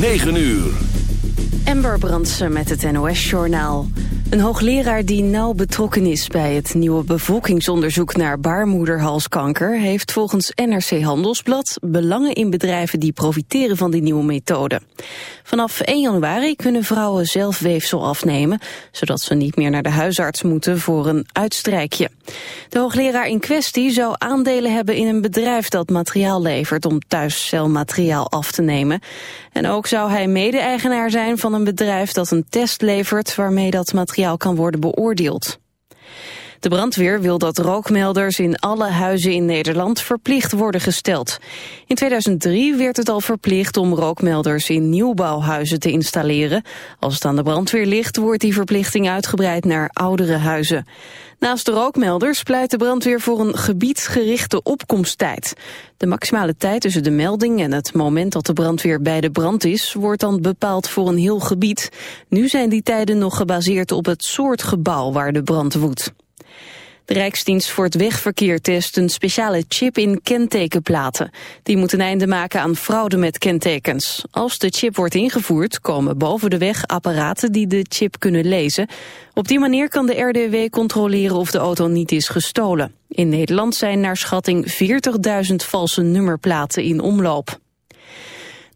9 uur. Ember Brandsen met het NOS-journaal. Een hoogleraar die nauw betrokken is bij het nieuwe bevolkingsonderzoek naar baarmoederhalskanker heeft volgens NRC Handelsblad belangen in bedrijven die profiteren van die nieuwe methode. Vanaf 1 januari kunnen vrouwen zelf weefsel afnemen, zodat ze niet meer naar de huisarts moeten voor een uitstrijkje. De hoogleraar in kwestie zou aandelen hebben in een bedrijf dat materiaal levert om thuiscelmateriaal af te nemen. En ook zou hij mede-eigenaar zijn van een bedrijf dat een test levert waarmee dat materiaal kan worden beoordeeld. De brandweer wil dat rookmelders in alle huizen in Nederland verplicht worden gesteld. In 2003 werd het al verplicht om rookmelders in nieuwbouwhuizen te installeren. Als het aan de brandweer ligt, wordt die verplichting uitgebreid naar oudere huizen. Naast de rookmelders pleit de brandweer voor een gebiedsgerichte opkomsttijd. De maximale tijd tussen de melding en het moment dat de brandweer bij de brand is... wordt dan bepaald voor een heel gebied. Nu zijn die tijden nog gebaseerd op het soort gebouw waar de brand woedt. De Rijksdienst voor het Wegverkeer test een speciale chip in kentekenplaten. Die moet een einde maken aan fraude met kentekens. Als de chip wordt ingevoerd, komen boven de weg apparaten die de chip kunnen lezen. Op die manier kan de RDW controleren of de auto niet is gestolen. In Nederland zijn naar schatting 40.000 valse nummerplaten in omloop.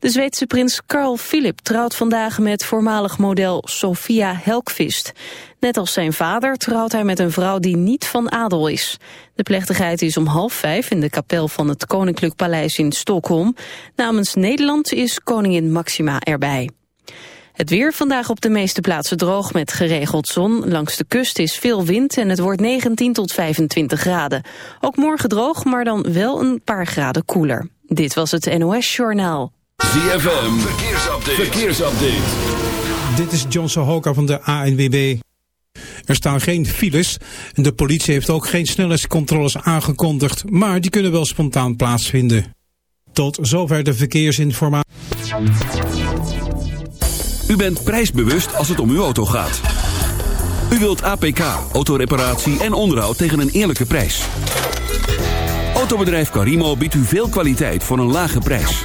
De Zweedse prins Carl Philip trouwt vandaag met voormalig model Sofia Helkvist. Net als zijn vader trouwt hij met een vrouw die niet van adel is. De plechtigheid is om half vijf in de kapel van het Koninklijk Paleis in Stockholm. Namens Nederland is koningin Maxima erbij. Het weer vandaag op de meeste plaatsen droog met geregeld zon. Langs de kust is veel wind en het wordt 19 tot 25 graden. Ook morgen droog, maar dan wel een paar graden koeler. Dit was het NOS Journaal. ZFM, verkeersupdate. verkeersupdate. Dit is John Sohoka van de ANWB. Er staan geen files en de politie heeft ook geen snelheidscontroles aangekondigd, maar die kunnen wel spontaan plaatsvinden. Tot zover de verkeersinformatie. U bent prijsbewust als het om uw auto gaat. U wilt APK, autoreparatie en onderhoud tegen een eerlijke prijs. Autobedrijf Carimo biedt u veel kwaliteit voor een lage prijs.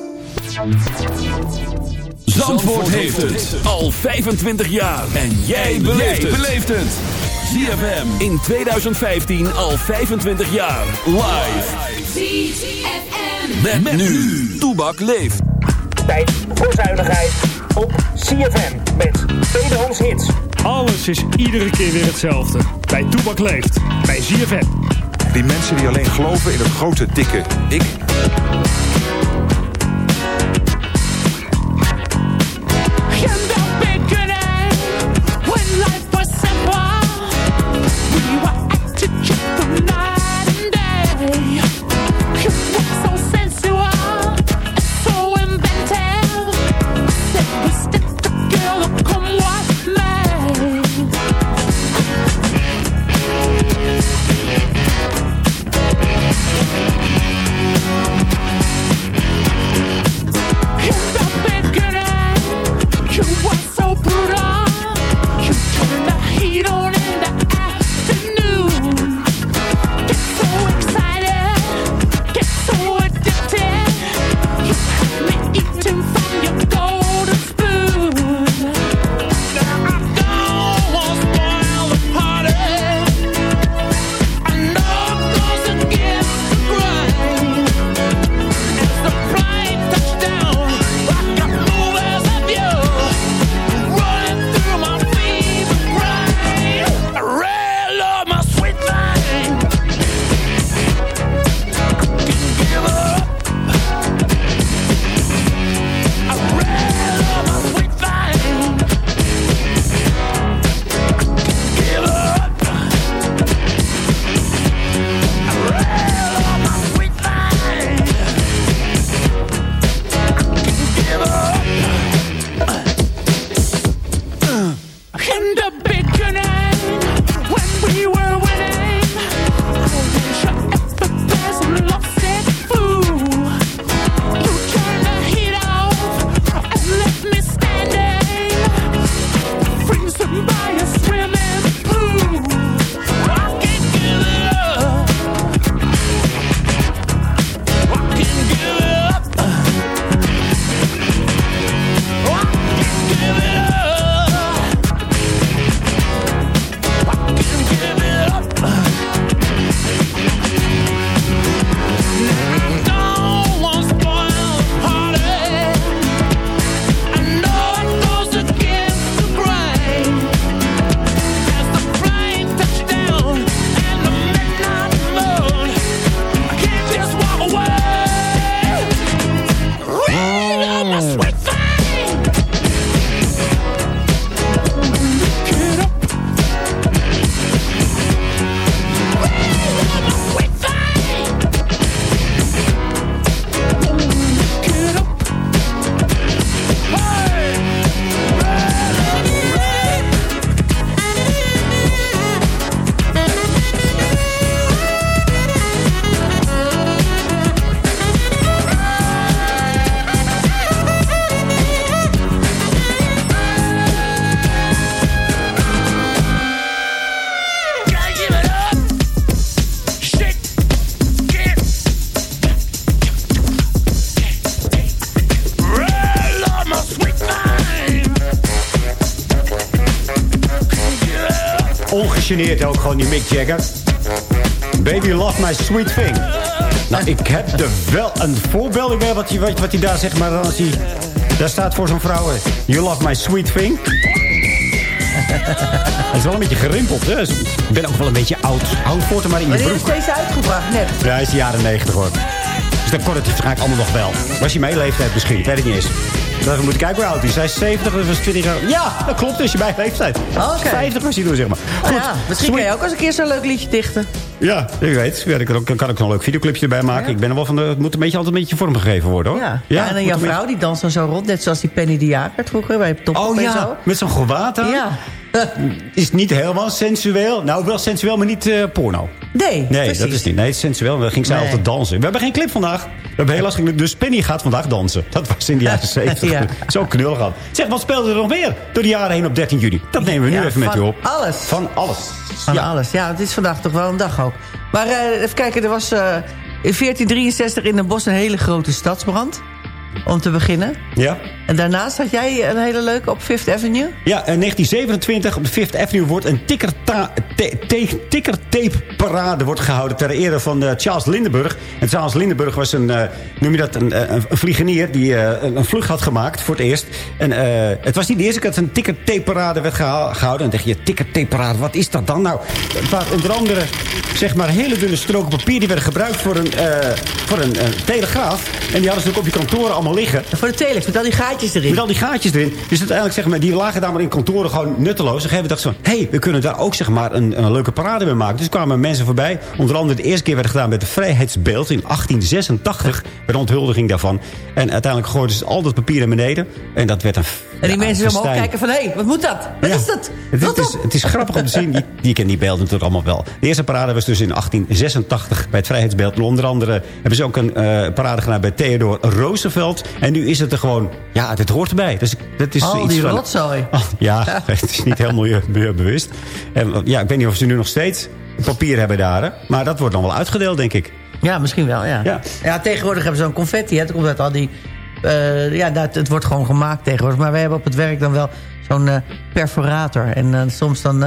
Zandvoort heeft het al 25 jaar. En jij beleeft het. ZFM in 2015 al 25 jaar. Live. ZFM. Met, nu. Toebak leeft. Tijd voor zuinigheid op CFM met tweedehands hits. Alles is iedere keer weer hetzelfde. Bij Toebak leeft. Bij ZFM. Die mensen die alleen geloven in het grote, dikke ik. Ongegeneerd ook gewoon die Mick Jagger. Baby love my sweet thing. Nou, ik heb er wel een voorbeeld bij wat hij wat, wat daar zegt. Maar dan als hij daar staat voor zo'n vrouw. eh, You love my sweet thing. Hij is wel een beetje gerimpeld. Hè? Ik ben ook wel een beetje oud. Hou voort maar in je is broek. deze uitgebracht? Net. Ja, hij is de jaren 90 hoor. Dus dan kon het waarschijnlijk allemaal nog wel. Was hij mijn leeftijd misschien? Ik weet het niet eens. Dan moet ik kijken hoe oud hij is. Hij is 70, dus was 20 jaar. Ja, dat klopt. Dus je mijn leeftijd. Oké. 50 was hij toen, zeg maar. Oh Goed. ja, misschien kan je ook eens een keer zo'n leuk liedje dichten. Ja, ik weet. Ja, ik kan, ook, kan ook nog een leuk videoclipje erbij maken. Ik ben er wel van de... Het moet een beetje altijd een beetje vormgegeven worden, hoor. Ja. ja, en dan jouw vrouw, die danst dan zo rond. Net zoals die Penny de Jager vroeger bij Top Oh ja, zo. met zo'n gewaad aan. Ja. Is niet helemaal sensueel. Nou, wel sensueel, maar niet eh, porno. Nee, Nee, precies. dat is niet. Nee, het is sensueel. Dan ging zij Nee. altijd dansen. We hebben geen clip vandaag. We hebben helaas geen Dus Penny gaat vandaag dansen. Dat was in de jaren 70. Ja. Zo knullig aan. Zeg, wat speelde er nog meer door de jaren heen op 13 juli? Dat nemen we nu Ja, even met u op. alles. Van alles. Van ja. alles. Ja, het is vandaag toch wel een dag ook. Maar eh, even kijken, er was eh, in 1463 in Den Bosch een hele grote stadsbrand. Om te beginnen. Ja? En daarnaast had jij een hele leuke op Fifth Avenue. Ja, in 1927 op de Fifth Avenue wordt een tikkertape-parade wordt gehouden... ter ere van eh, Charles Lindbergh. En Charles Lindbergh was een, eh, noem je dat, een, eh, een, een vliegenier... die een, vlucht had gemaakt voor het eerst. En het was niet de eerste keer dat een tikkertape-parade werd gehouden. En dan denk je, tikkertape-parade, wat is dat dan? Nou, waren onder andere, zeg maar, hele dunne stroken papier... die werden gebruikt voor een, eh, voor een eh, telegraaf. En die hadden ze ook op je kantoren allemaal liggen. Voor de telex, met al die gaatjes erin. Met al die gaatjes erin. Dus uiteindelijk, zeg maar, die lagen daar maar in kantoren gewoon nutteloos. Hebben we dacht van, hé, hey, we kunnen daar ook zeg maar, een, een leuke parade mee maken. Dus kwamen mensen voorbij. Onder andere de eerste keer werd gedaan met het Vrijheidsbeeld in 1886. Bij de onthuldiging daarvan. En uiteindelijk gooiden ze al dat papier naar beneden. En dat werd een En die ja, mensen omhoog festijn. kijken van... hé, hey, wat moet dat? Wat Ja. is dat? Het, is, het is grappig om te zien. Die, die kennen die beelden natuurlijk allemaal wel. De eerste parade was dus in 1886 bij het Vrijheidsbeeld. En onder andere hebben ze ook een eh, parade gedaan bij Theodore Roosevelt. En nu is het er gewoon... Ja, dit hoort erbij. Dus, dat is Al iets die van, rotzooi. Oh, ja, het is niet heel milieu- milieubewust. En, ja, ik weet niet of ze nu nog steeds papier hebben daar. hè. Maar dat wordt dan wel uitgedeeld, denk ik. Ja, misschien wel, ja. Ja. Ja, tegenwoordig hebben ze zo'n confetti. Hè. Dat komt uit al die... eh, ja, dat, het wordt gewoon gemaakt tegenwoordig. Maar wij hebben op het werk dan wel zo'n eh, perforator. En eh, soms dan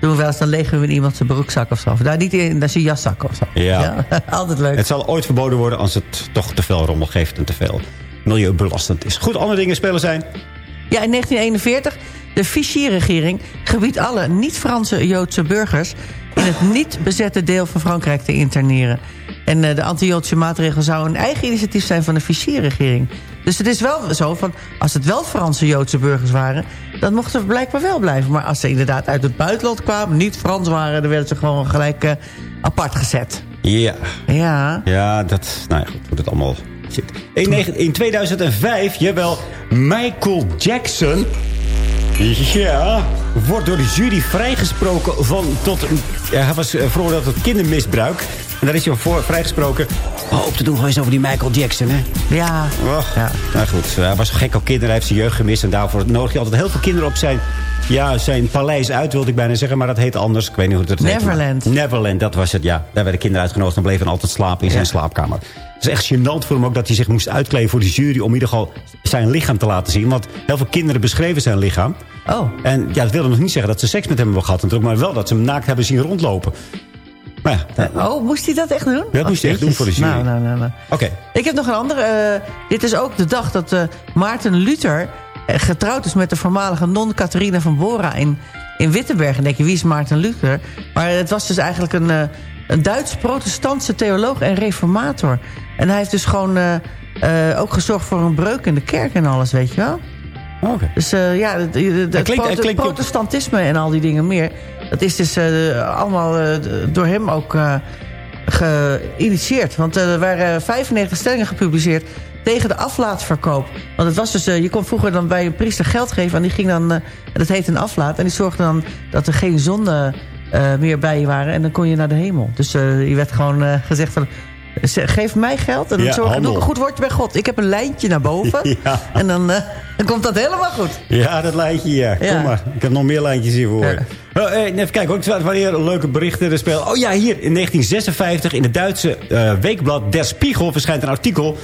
doen we wel eens... dan legen we in iemand zijn broekzak of zo. Of daar niet in, dat is je jaszak of zo. Ja. altijd leuk. Het zal ooit verboden worden als het toch te veel rommel geeft... en te veel milieubelastend is. Goed, andere dingen spelen zijn... Ja, in 1941, de Vichy-regering gebiedt alle niet-Franse Joodse burgers... in het niet bezette deel van Frankrijk te interneren. En de anti-Joodse maatregel zou een eigen initiatief zijn van de Vichy-regering. Dus het is wel zo van, als het wel Franse Joodse burgers waren... dan mochten ze blijkbaar wel blijven. Maar als ze inderdaad uit het buitenland kwamen, niet Frans waren... dan werden ze gewoon gelijk eh, apart gezet. Ja, Ja, ja dat... Nou ja, goed, hoe het allemaal zit. In, in 2005, jawel, Michael Jackson... Ja, wordt door de jury vrijgesproken van tot... Hij was eh, veroordeeld tot kindermisbruik. En daar is hij voor vrijgesproken. Hoop te doen geweest over die Michael Jackson, hè? ja, Och, ja. Nou goed, hij was gek op kinderen. Hij heeft zijn jeugd gemist. En daarvoor nodig je altijd heel veel kinderen op zijn... Ja, zijn paleis uit, wilde ik bijna zeggen. Maar dat heet anders. Ik weet niet hoe het heet. Neverland. maar- Neverland, dat was het, ja. Daar werden kinderen uitgenodigd en bleven altijd slapen in zijn slaapkamer. Het is echt gênant voor hem ook dat hij zich moest uitkleden voor de jury... om in ieder geval zijn lichaam te laten zien. Want heel veel kinderen beschreven zijn lichaam. Oh, En ja, dat wilde nog niet zeggen dat ze seks met hem hebben gehad. natuurlijk, Maar wel dat ze hem naakt hebben zien rondlopen. Maar ja, dat- oh moest hij dat echt doen? dat moest hij echt doen voor de jury. Nou, nou, nou, nou. Oké. Ik heb nog een andere. eh, dit is ook de dag dat eh, Maarten Luther eh, getrouwd is met de voormalige non Catharina van Bora in, in Wittenberg. En denk je, wie is Maarten Luther? Maar het was dus eigenlijk een, eh, een Duits-protestantse theoloog en reformator. En hij heeft dus gewoon eh, eh, ook gezorgd voor een breuk in de kerk en alles, weet je wel. Oké. Dus eh, ja, het, het, Het klinkt- het klinkt- protestantisme en al die dingen meer... dat is dus eh, allemaal eh, door hem ook geïnitieerd. Want er waren 95 stellingen gepubliceerd tegen de aflaatverkoop. Want het was dus, je kon vroeger dan bij een priester geld geven... en die ging dan, dat heet een aflaat... en die zorgde dan dat er geen zonden eh, meer bij je waren... en dan kon je naar de hemel. Dus je werd gewoon gezegd van... Geef mij geld en dan Ja, zorg ik een goed woordje bij God. Ik heb een lijntje naar boven. Ja. En dan, eh, dan komt dat helemaal goed. Ja, dat lijntje, ja. Ja. Kom maar. Ik heb nog meer lijntjes hiervoor. Ja. Oh, even kijken, waren hier leuke berichten. Er spelen. Oh ja, hier in 1956 in het Duitse eh, weekblad Der Spiegel verschijnt een artikel...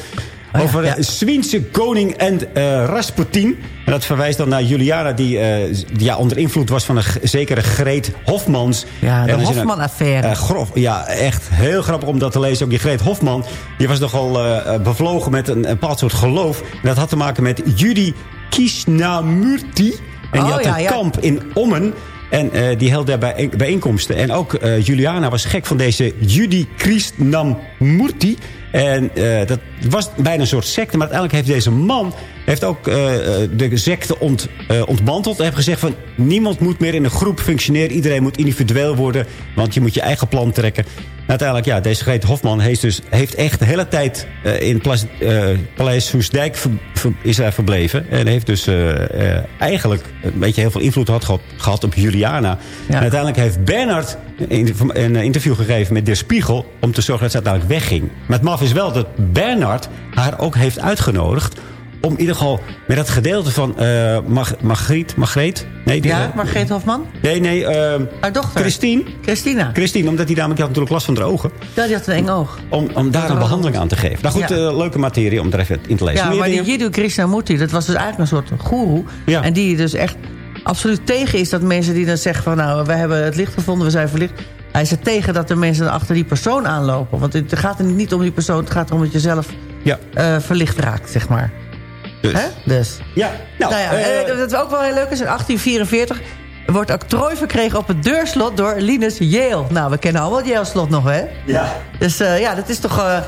over Oh ja. de Zweense koning en eh, Rasputin. En dat verwijst dan naar Juliana, die, eh, die ja, onder invloed was van een zekere Greet Hofmans. Ja, de Hofman-affaire. eh, grof, ja, echt heel grappig om dat te lezen. Ook die Greet Hofman, die was nogal eh, eh, bevlogen met een, een bepaald soort geloof. En dat had te maken met Judy Krishnamurti. En die Oh, had ja, een ja. kamp in Ommen. En eh, die hield daar bij, bijeenkomsten. En ook eh, Juliana was gek van deze Judy Krishnamurti. En eh, dat was bijna een soort secte. Maar uiteindelijk heeft deze man heeft ook eh, eh, de secte ont, eh, ontmanteld. En heeft gezegd van niemand moet meer in een groep functioneren. Iedereen moet individueel worden. Want je moet je eigen plan trekken. En uiteindelijk, ja, deze Greet Hofman heeft, dus, heeft echt de hele tijd in Plas, Paleis ver- ver- is hij verbleven. En heeft dus eigenlijk een beetje heel veel invloed had, gehad, gehad op Juliana. En uiteindelijk heeft Bernard een, een interview gegeven met De Spiegel... om te zorgen dat ze uiteindelijk wegging. Maar het maf is wel dat Bernard haar ook heeft uitgenodigd... om in ieder geval met dat gedeelte van Mag, Margriet... Margreet? Nee, die, Ja, eh, Margreet Hofman? Nee, nee, eh, Haar dochter. Christine. Christina. Christine, omdat die dame die had natuurlijk last van haar ogen. Ja, die had een eng oog. Om, om daar een behandeling aan te geven. Nou goed, Ja. leuke materie om er even in te lezen. Ja, maar die? Jiddu Krishnamurti, dat was dus eigenlijk een soort goeroe. Ja. En die dus echt absoluut tegen is dat mensen die dan zeggen van... nou, we hebben het licht gevonden, we zijn verlicht. Hij is er tegen dat de mensen achter die persoon aanlopen. Want het gaat er niet om die persoon, het gaat erom dat je zelf Ja. eh, verlicht raakt, zeg maar. Dus. Hè? Dus. Ja, nou, Nou ja, eh, eh, wat ook wel heel leuk is, in 1844 wordt octrooi verkregen op het deurslot door Linus Yale. Nou, we kennen allemaal het Yale-slot nog, hè? ja. Dus ja, dat is toch...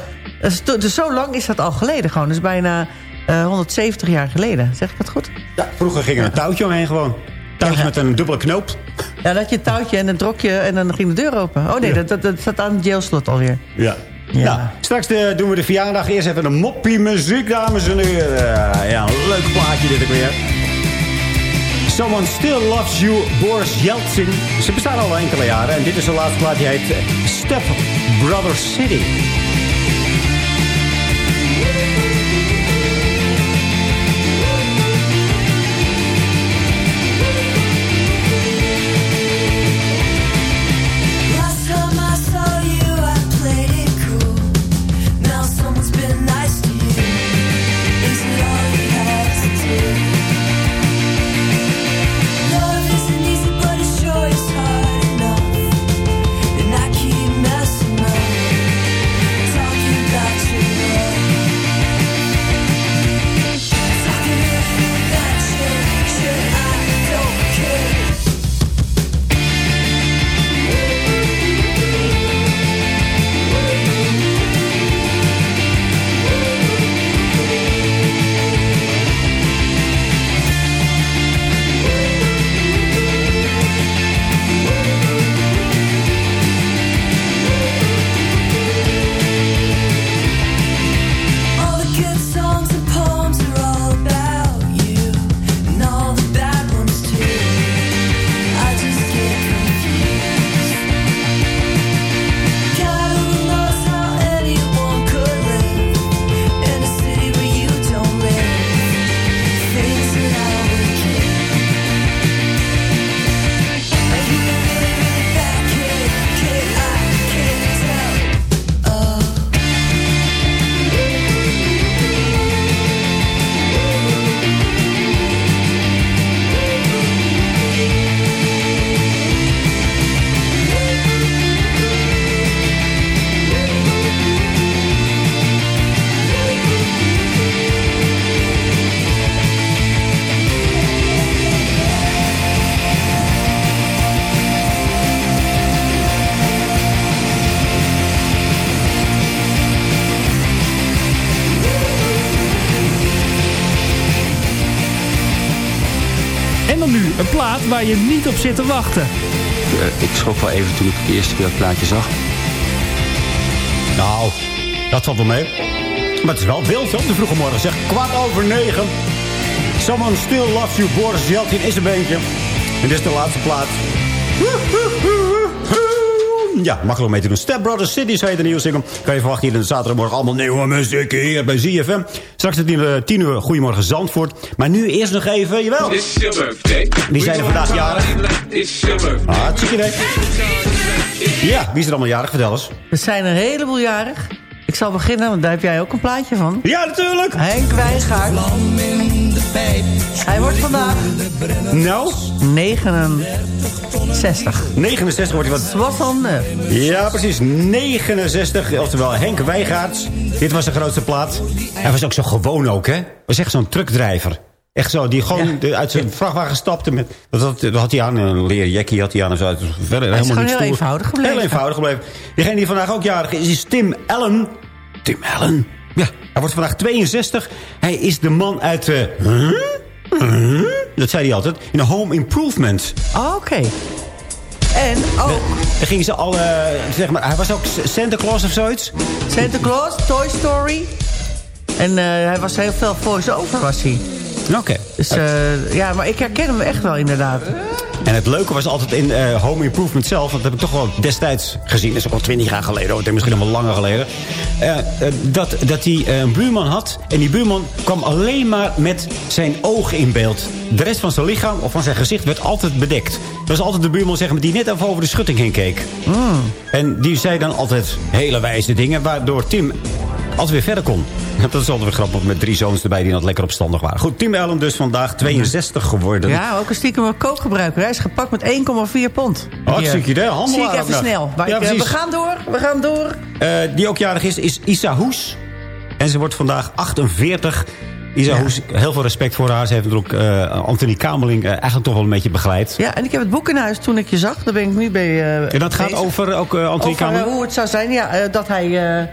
dus zo lang is dat al geleden gewoon. Dus bijna eh, 170 jaar geleden. Zeg ik dat goed? ja, vroeger ging er een touwtje omheen gewoon. Touwtje met een dubbele knoop. Ja, dat je een touwtje en een drokje en dan ging de deur open. Oh nee, dat, dat, dat staat aan het Yale-slot alweer. Ja. Ja. Nou, straks de, doen we de verjaardag. Eerst even een moppie muziek, dames en heren. Eh, ja, een leuk plaatje dit ook weer. Someone Still Loves You, Boris Yeltsin. Ze bestaan al enkele jaren. En dit is de laatste plaat die heet eh, Step Brother City. Waar je niet op zit te wachten. Eh, ik schrok wel even toen ik het eerste keer dat plaatje zag. Nou, dat valt wel mee. Maar het is wel wild op de vroege morgen. Zeg, kwart over negen. Someone still loves you, Boris Jeltsin is een beentje. En dit is de laatste plaat. Ja, makkelijk om mee te doen. Step Brothers City, zei de nieuwe single. Kan je verwachten hier in de zaterdagmorgen allemaal nieuwe muziek hier bij ZFM. Straks het in 10 uur Goedemorgen Zandvoort. Maar nu eerst nog even, jawel. It's your birthday. Wie zijn er vandaag jarig? It's your birthday. Hartstikke idee. Ja, wie is er allemaal jarig? Vertel eens. Er zijn een heleboel jarig. Ik zal beginnen, want daar heb jij ook een plaatje van. Ja, natuurlijk. Henk Wijngaard. Hij wordt vandaag Nou? 69. 69 wordt hij wat... Wat dan? eh, Ja, precies. 69, oftewel Henk Wijgaards. Dit was de grootste plaat. Hij was ook zo gewoon ook, hè? Was echt zo'n truckdrijver. Echt zo, die gewoon de- uit zijn vrachtwagen stapte. Met, dat, had, dat had hij aan, een leren jackie had hij aan. En zo. Verder helemaal gewoon niet heel eenvoudig gebleven. Heel eenvoudig gebleven. Degene die vandaag ook jarig is, is Tim Allen. Tim Allen. Ja, hij wordt vandaag 62. Hij is de man uit... eh, huh? Huh? Dat zei hij altijd. In Home Improvement. Oh, Oké. En ook Daar gingen ze al, eh, zeg maar, hij was ook Santa Claus of zoiets. Santa Claus, Toy Story. En eh, hij was heel veel voice-over, was hij. Oké. Dus eh, ja, maar ik herken hem echt wel inderdaad. En het leuke was altijd in eh, Home Improvement zelf... want dat heb ik toch wel destijds gezien. Dat is ook al twintig jaar geleden. Hoor, misschien nog wel langer geleden. eh, eh, dat, dat hij een buurman had. En die buurman kwam alleen maar met zijn ogen in beeld. De rest van zijn lichaam of van zijn gezicht werd altijd bedekt. Dat was altijd de buurman zeg maar, die net even over de schutting heen keek. En die zei dan altijd hele wijze dingen... waardoor Tim altijd weer verder kon. Dat is altijd weer grappig met drie zoons erbij die nog lekker opstandig waren. Goed, Tim Allen dus vandaag 62 geworden. Ja, ook een stiekem kookgebruiker. Hij is gepakt met 1,4 pond. Hartstikke idee, Zie handelaar ik ook even snel. Maar Ja, ik, eh, we gaan door, we gaan door. Eh, die ook jarig is, is Isa Hoes. En ze wordt vandaag 48. Isa Ja. Hoes, heel veel respect voor haar. Ze heeft natuurlijk eh, Anthony Kameling eh, eigenlijk toch wel een beetje begeleid. Ja, en ik heb het boek in huis toen ik je zag. Daar ben ik nu bij eh En dat gaat over ook eh, Anthony Over, eh, Kameling? hoe het zou zijn, ja, eh, dat hij...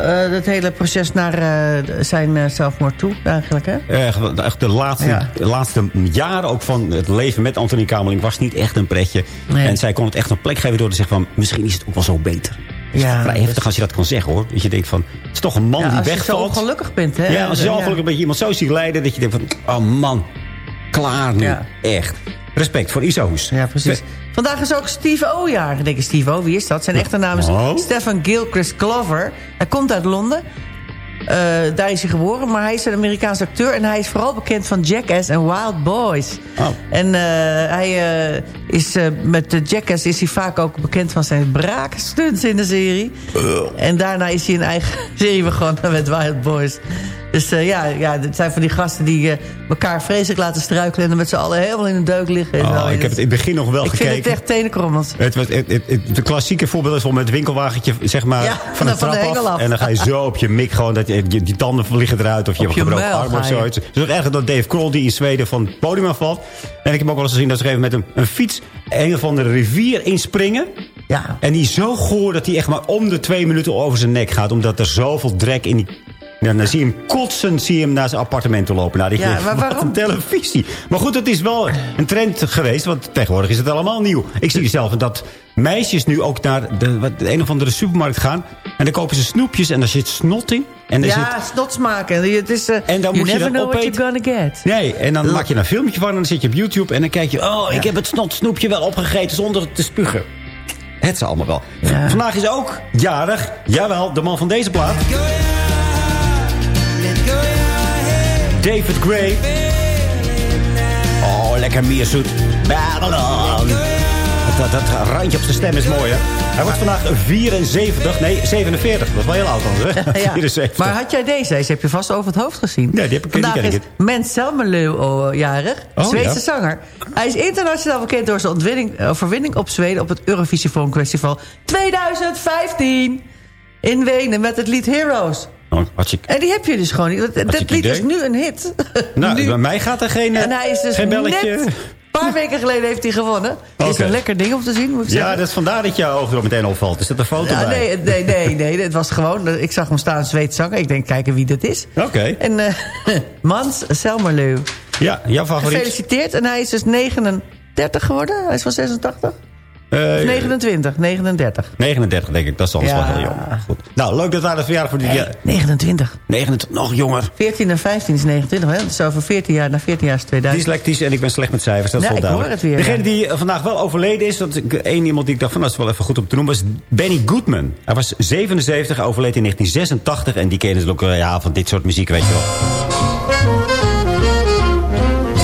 de, eh, het hele proces naar eh, zijn eh, zelfmoord toe, eigenlijk, hè? Eh, echt de laatste, Ja. de laatste jaren ook van het leven met Anthony Kameling was niet echt een pretje. Nee. En zij kon het echt een plek geven door te zeggen van... misschien is het ook wel zo beter. Het is Ja, vrij dus- heftig als je dat kan zeggen hoor. Dat je denkt van, het is toch een man Ja, die als je zo wegvalt. ongelukkig bent, hè? Ja, als je Ja. ongelukkig een beetje iemand zo ziet lijden... dat je denkt van, oh man, klaar nu. Echt. Respect voor Isa Hoes. Ja, precies. Vandaag is ook Steve O jarig. Ik denk, Steve O, wie is dat? Zijn echte naam is Oh. Stefan Gilchrist Glover. Hij komt uit Londen. Eh, daar is hij geboren, maar hij is een Amerikaans acteur... en hij is vooral bekend van Jackass en Wild Boys. Oh. En eh, hij eh, is met de Jackass is hij vaak ook bekend van zijn braakstunts in de serie. En daarna is hij een eigen serie begonnen met Wild Boys. Dus eh, ja, ja, het zijn van die gasten die eh, elkaar vreselijk laten struikelen... en dan met z'n allen helemaal in een deuk liggen. en Oh, ik heb het in het begin nog wel ik gekeken. vind het echt tenenkrommels. Het het, het, het- de klassieke voorbeeld is wel met het winkelwagentje zeg maar, Ja, van de van de trap hengel af. En dan ga je zo op je mik gewoon, dat je, die tanden vliegen eruit. Of je Op hebt gebroken arm of zoiets. Dus ook erger dan Dave Kroll die in Zweden van het podium afvalt. En ik heb ook wel eens gezien dat ze even met een, een fiets een of andere rivier inspringen. Ja. En die is zo goor dat hij echt maar om de twee minuten over zijn nek gaat. Omdat er zoveel drek in die... Ja, dan zie je hem kotsen, zie je hem naar zijn appartement toe lopen. Nou, Ja, maar wat waarom? een televisie. Maar goed, het is wel een trend geweest. Want tegenwoordig is het allemaal nieuw. Ik zie zelf dat meisjes nu ook naar de, wat, de een of andere supermarkt gaan. En dan kopen ze snoepjes en daar zit snot in. En Ja, zit, snots maken. Het is, eh, En dan you moet je dat know what opeten. you're gonna get. Nee, en dan maak je een filmpje van en dan zit je op YouTube... en dan kijk je, oh, ik heb het snot snoepje wel opgegeten zonder te spugen. Het ze allemaal wel. Ja. Vandaag is ook jarig, jawel, de man van deze plaat. David Gray. Oh, lekker mierzoet. Babylon. Dat, dat, randje op zijn stem is mooi, hè? Hij wordt vandaag 74, nee, 47. Dat is wel heel oud dan, hè? Ja. 74. Maar had jij deze? Deze heb je vast over het hoofd gezien. Nee, die heb ik- die Vandaag ken is. Mens Selmerleu oh, jarig. Oh, Zweedse ja. zanger. Hij is internationaal bekend door zijn eh, overwinning op Zweden... op het Eurovisie Festival 2015 in Wenen met het lied Heroes. Oh, hartstikke... En die heb je dus gewoon niet. Dat, dat lied is nu een hit. Nou, Nu. bij mij gaat er geen, En hij is dus geen belletje... net... Een paar weken geleden heeft hij gewonnen. Is een lekker ding om te zien, moet ik zeggen. Ja, dat is vandaar dat jouw oog er meteen opvalt. Is dat een foto Ja, bij? nee, nee, nee, nee, het was gewoon... Ik zag hem staan, Zweeds. Ik denk, kijken wie dat is. Oké. En eh Mans Selmerleu. Ja, jouw favoriet? Gefeliciteerd. En hij is dus 39 geworden. Hij is van 86. Eh, Of 29, 39. 39 denk ik, dat is Ja. wel heel jong. Goed. Nou, leuk dat daar de verjaardag voor die... Ja, 29. 29, nog jonger. 14 en 15 is 29. Hè? Dus over 14 jaar, na 14 jaar is 2000. Dyslectisch en ik ben slecht met cijfers, dat is wel ik hoor duidelijk. het weer, Degene ja. die eh, vandaag wel overleden is, dat één iemand die ik dacht van, dat is wel even goed om te noemen, was Benny Goodman. Hij was 77, hij overleed in 1986 en die kennen ze ook ja, van dit soort muziek, weet je wel.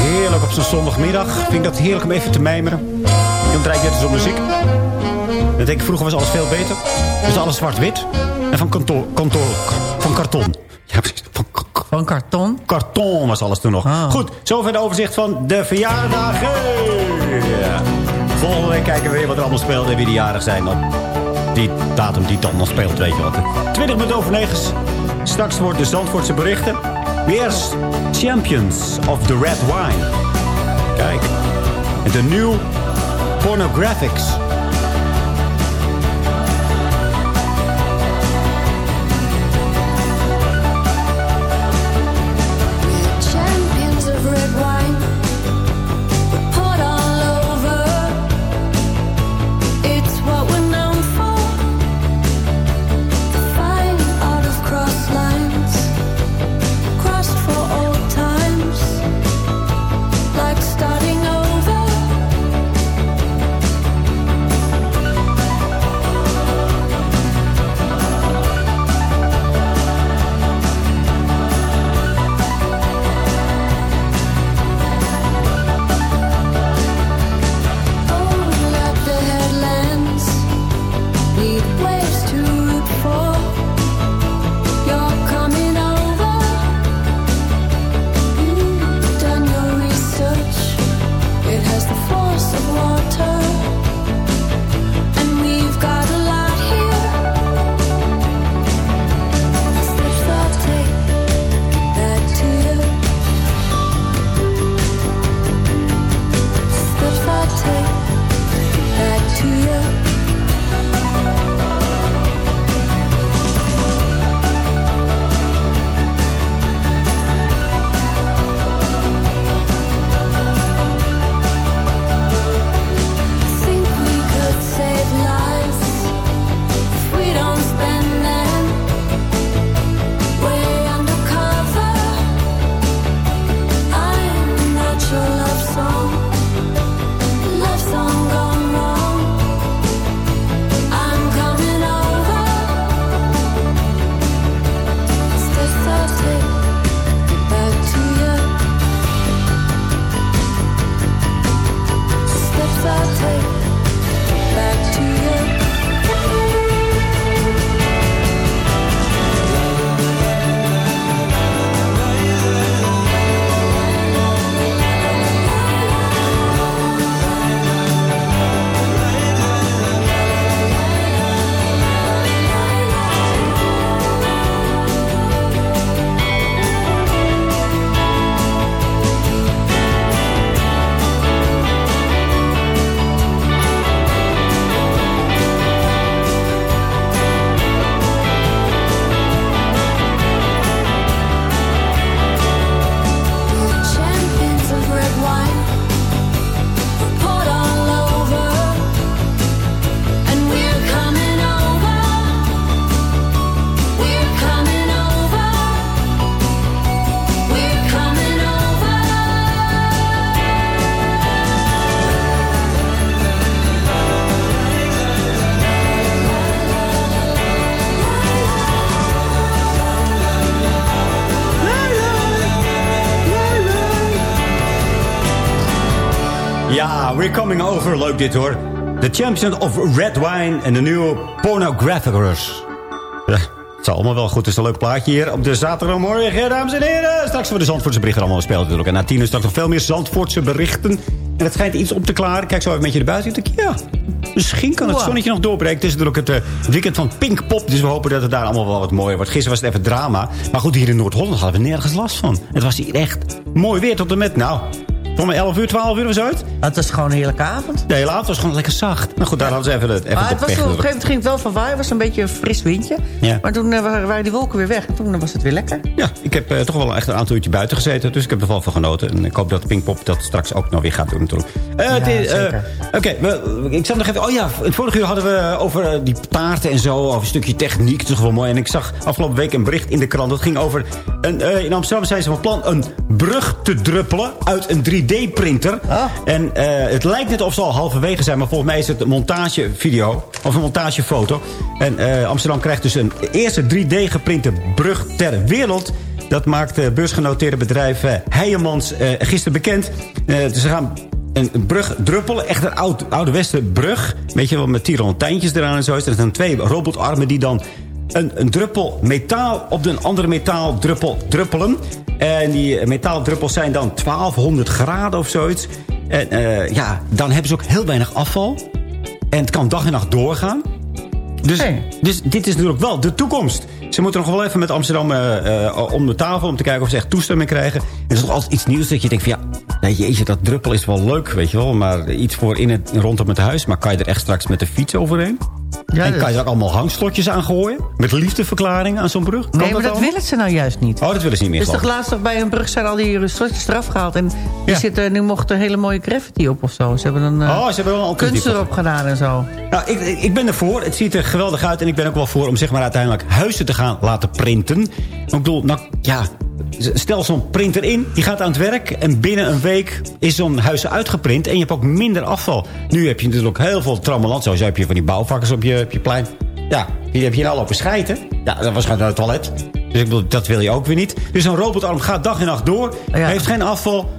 Heerlijk op zo'n zondagmiddag. Vind ik dat heerlijk om even te mijmeren. Dan draai ik net op muziek. Dan denk ik, vroeger was alles veel beter. Dus alles zwart-wit. En van, kantoor, kantoor, van karton. Ja, precies. Van, Van karton? karton was alles toen nog. Ah. Goed, zover de overzicht van de verjaardagen. Ja. Volgende week kijken we weer wat er allemaal speelt en wie de jarig zijn. Op die datum die dan nog speelt, weet je wat. 20 minuten over 9. Straks wordt de Zandvoortse berichten. Eerst Champions of the Red Wine. Kijk. En de nieuw Pornographics. Leuk dit hoor. The Champion of Red Wine en de nieuwe Pornographers. Ja, het zal allemaal wel goed. Het is een leuk plaatje hier op de zaterdagmorgen, dames en heren. Straks voor de Zandvoortse berichten allemaal speelt natuurlijk. En na tien uur straks nog veel meer Zandvoortse berichten. En het schijnt iets op te klaren. Kijk zo even met je buiten. Ik denk, ja, misschien kan het zonnetje nog doorbreken. Het is natuurlijk het eh, weekend van Pinkpop. Dus we hopen dat het daar allemaal wel wat mooier wordt. Gisteren was het even drama. Maar goed, hier in Noord-Holland hadden we nergens last van. Het was hier echt mooi weer tot en met, nou... Mij 11 uur, 12 uur zo uit. Het was gewoon een heerlijke avond. De hele avond was gewoon lekker zacht. Nou goed, daar hadden ze even, het- even Maar het was op een gegeven moment ging het wel van. Het was een beetje een fris windje. Ja. Maar toen eh, waren die wolken weer weg. En toen was het weer lekker. Ja, ik heb eh, toch wel echt een aantal uurtjes buiten gezeten. Dus ik heb er wel van genoten. En ik hoop dat Pinkpop dat straks ook nog weer gaat doen natuurlijk. Eh. Oké, ik zat nog even... Oh ja, vorige uur hadden we over die taarten en zo. Over een stukje techniek. Dat is toch wel mooi. En ik zag afgelopen week een bericht in de krant. Dat ging over... Een, in Amsterdam zijn ze van plan een brug te druppelen uit een 3D-printer. Ah. En eh, het lijkt net of ze al halverwege zijn. Maar volgens mij is het een montagevideo. Of een montagefoto. En eh, Amsterdam krijgt dus een eerste 3D-geprinte brug ter wereld. Dat maakt het beursgenoteerde bedrijf Heijemans gisteren bekend. Dus ze gaan een brug druppelen. Echt een oud, oude westen brug. Weet je wel, met tierenlantijntjes eraan en zo. Er zijn twee robotarmen die dan een, een druppel metaal op een andere metaaldruppel druppelen. En die metaaldruppels zijn dan 1200 graden of zoiets. En eh, ja, dan hebben ze ook heel weinig afval. En het kan dag en nacht doorgaan. Dus, dus dit is natuurlijk wel de toekomst. Ze moeten nog wel even met Amsterdam eh, eh, om de tafel... om te kijken of ze echt toestemming krijgen. En dat is nog altijd iets nieuws dat je denkt van... ja, nee, jeetje, dat druppel is wel leuk, weet je wel. Maar iets voor in het, rondom het huis. Maar kan je er echt straks met de fiets overheen? Ja, en dus- kan je er ook allemaal hangslotjes aan gooien? Met liefdeverklaringen aan zo'n brug? Kan Nee, maar dat willen ze nou juist niet. Oh, dat willen ze niet meer, Dus toch laatst nog bij een brug zijn al die slotjes eraf gehaald. En die zitten, nu mocht er hele mooie graffiti op of zo. Ze hebben een eh, Oh, ze hebben wel een kunst erop gedaan en zo. Nou, ik, ik ben ervoor. Het ziet er geweldig uit. En ik ben ook wel voor om zeg maar uiteindelijk huizen te gaan laten printen. Ik bedoel, nou, ja, stel zo'n printer in. Die gaat aan het werk. En binnen een week is zo'n huis uitgeprint. En je hebt ook minder afval. Nu heb je natuurlijk heel veel trammeland. Zo heb je van die bouwvakkers op je, op je plein. Ja, die heb je nou lopen schijten. Ja, dat was gewoon naar het toilet. Dus ik bedoel, dat wil je ook weer niet. Dus zo'n robotarm gaat dag en nacht door. Heeft geen afval.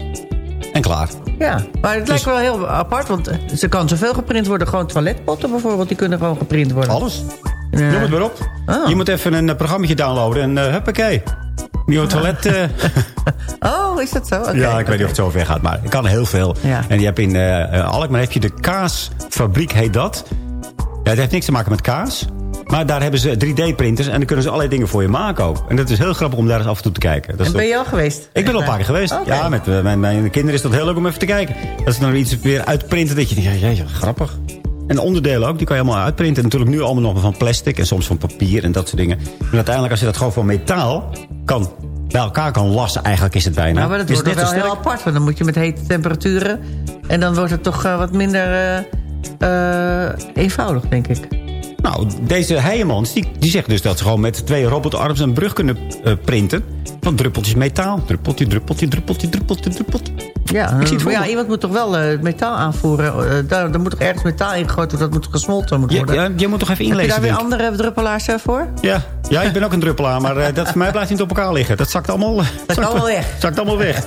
En klaar. Ja, maar het lijkt wel heel apart. Want eh, ze kan zoveel geprint worden. Gewoon toiletpotten bijvoorbeeld. Die kunnen gewoon geprint worden. Alles. Ja. Noem het maar op. Je moet even een programma downloaden en uh, huppakee. Nieuwe toilet. Uh... oh, is dat zo? Okay. Ja, ik weet niet of het zo ver gaat, maar ik kan heel veel. Ja. En je hebt in uh, Alkmaar heb je de kaasfabriek, heet dat. Ja, het heeft niks te maken met kaas. Maar daar hebben ze 3D-printers en dan kunnen ze allerlei dingen voor je maken ook. En dat is heel grappig om daar eens af en toe te kijken. Dat en ben je al geweest? Ik ben al een paar keer geweest. Okay. Ja, met mijn, mijn, kinderen is dat heel leuk om even te kijken. Dat ze dan iets weer uitprinten dat je denkt, ja, ja, grappig. En de onderdelen ook, die kan je allemaal uitprinten. En natuurlijk nu allemaal nog van plastic en soms van papier en dat soort dingen. En uiteindelijk als je dat gewoon van metaal kan, bij elkaar kan lassen, eigenlijk is het bijna. Nou, maar dat is wordt wel heel apart. Want dan moet je met hete temperaturen. En dan wordt het toch uh, wat minder uh, eenvoudig, denk ik. Nou, deze Heijemans, die, die zegt dus dat ze gewoon met twee robotarms een brug kunnen printen. Van druppeltjes metaal. Druppeltje, druppeltje, druppeltje, druppeltje, druppeltje. Ja, ik zie het ja iemand moet toch wel uh, metaal aanvoeren. Uh, daar, daar moet toch ergens metaal ingegooid worden. Dat moet gesmolten moeten worden. Ja, ja, je moet toch even inlezen. Heb je daar weer andere druppelaars voor? Ja, ja, ik ben ook een druppelaar. Maar uh, dat voor mij blijft niet op elkaar liggen. Dat zakt allemaal, dat zakt allemaal weg. Zakt allemaal weg.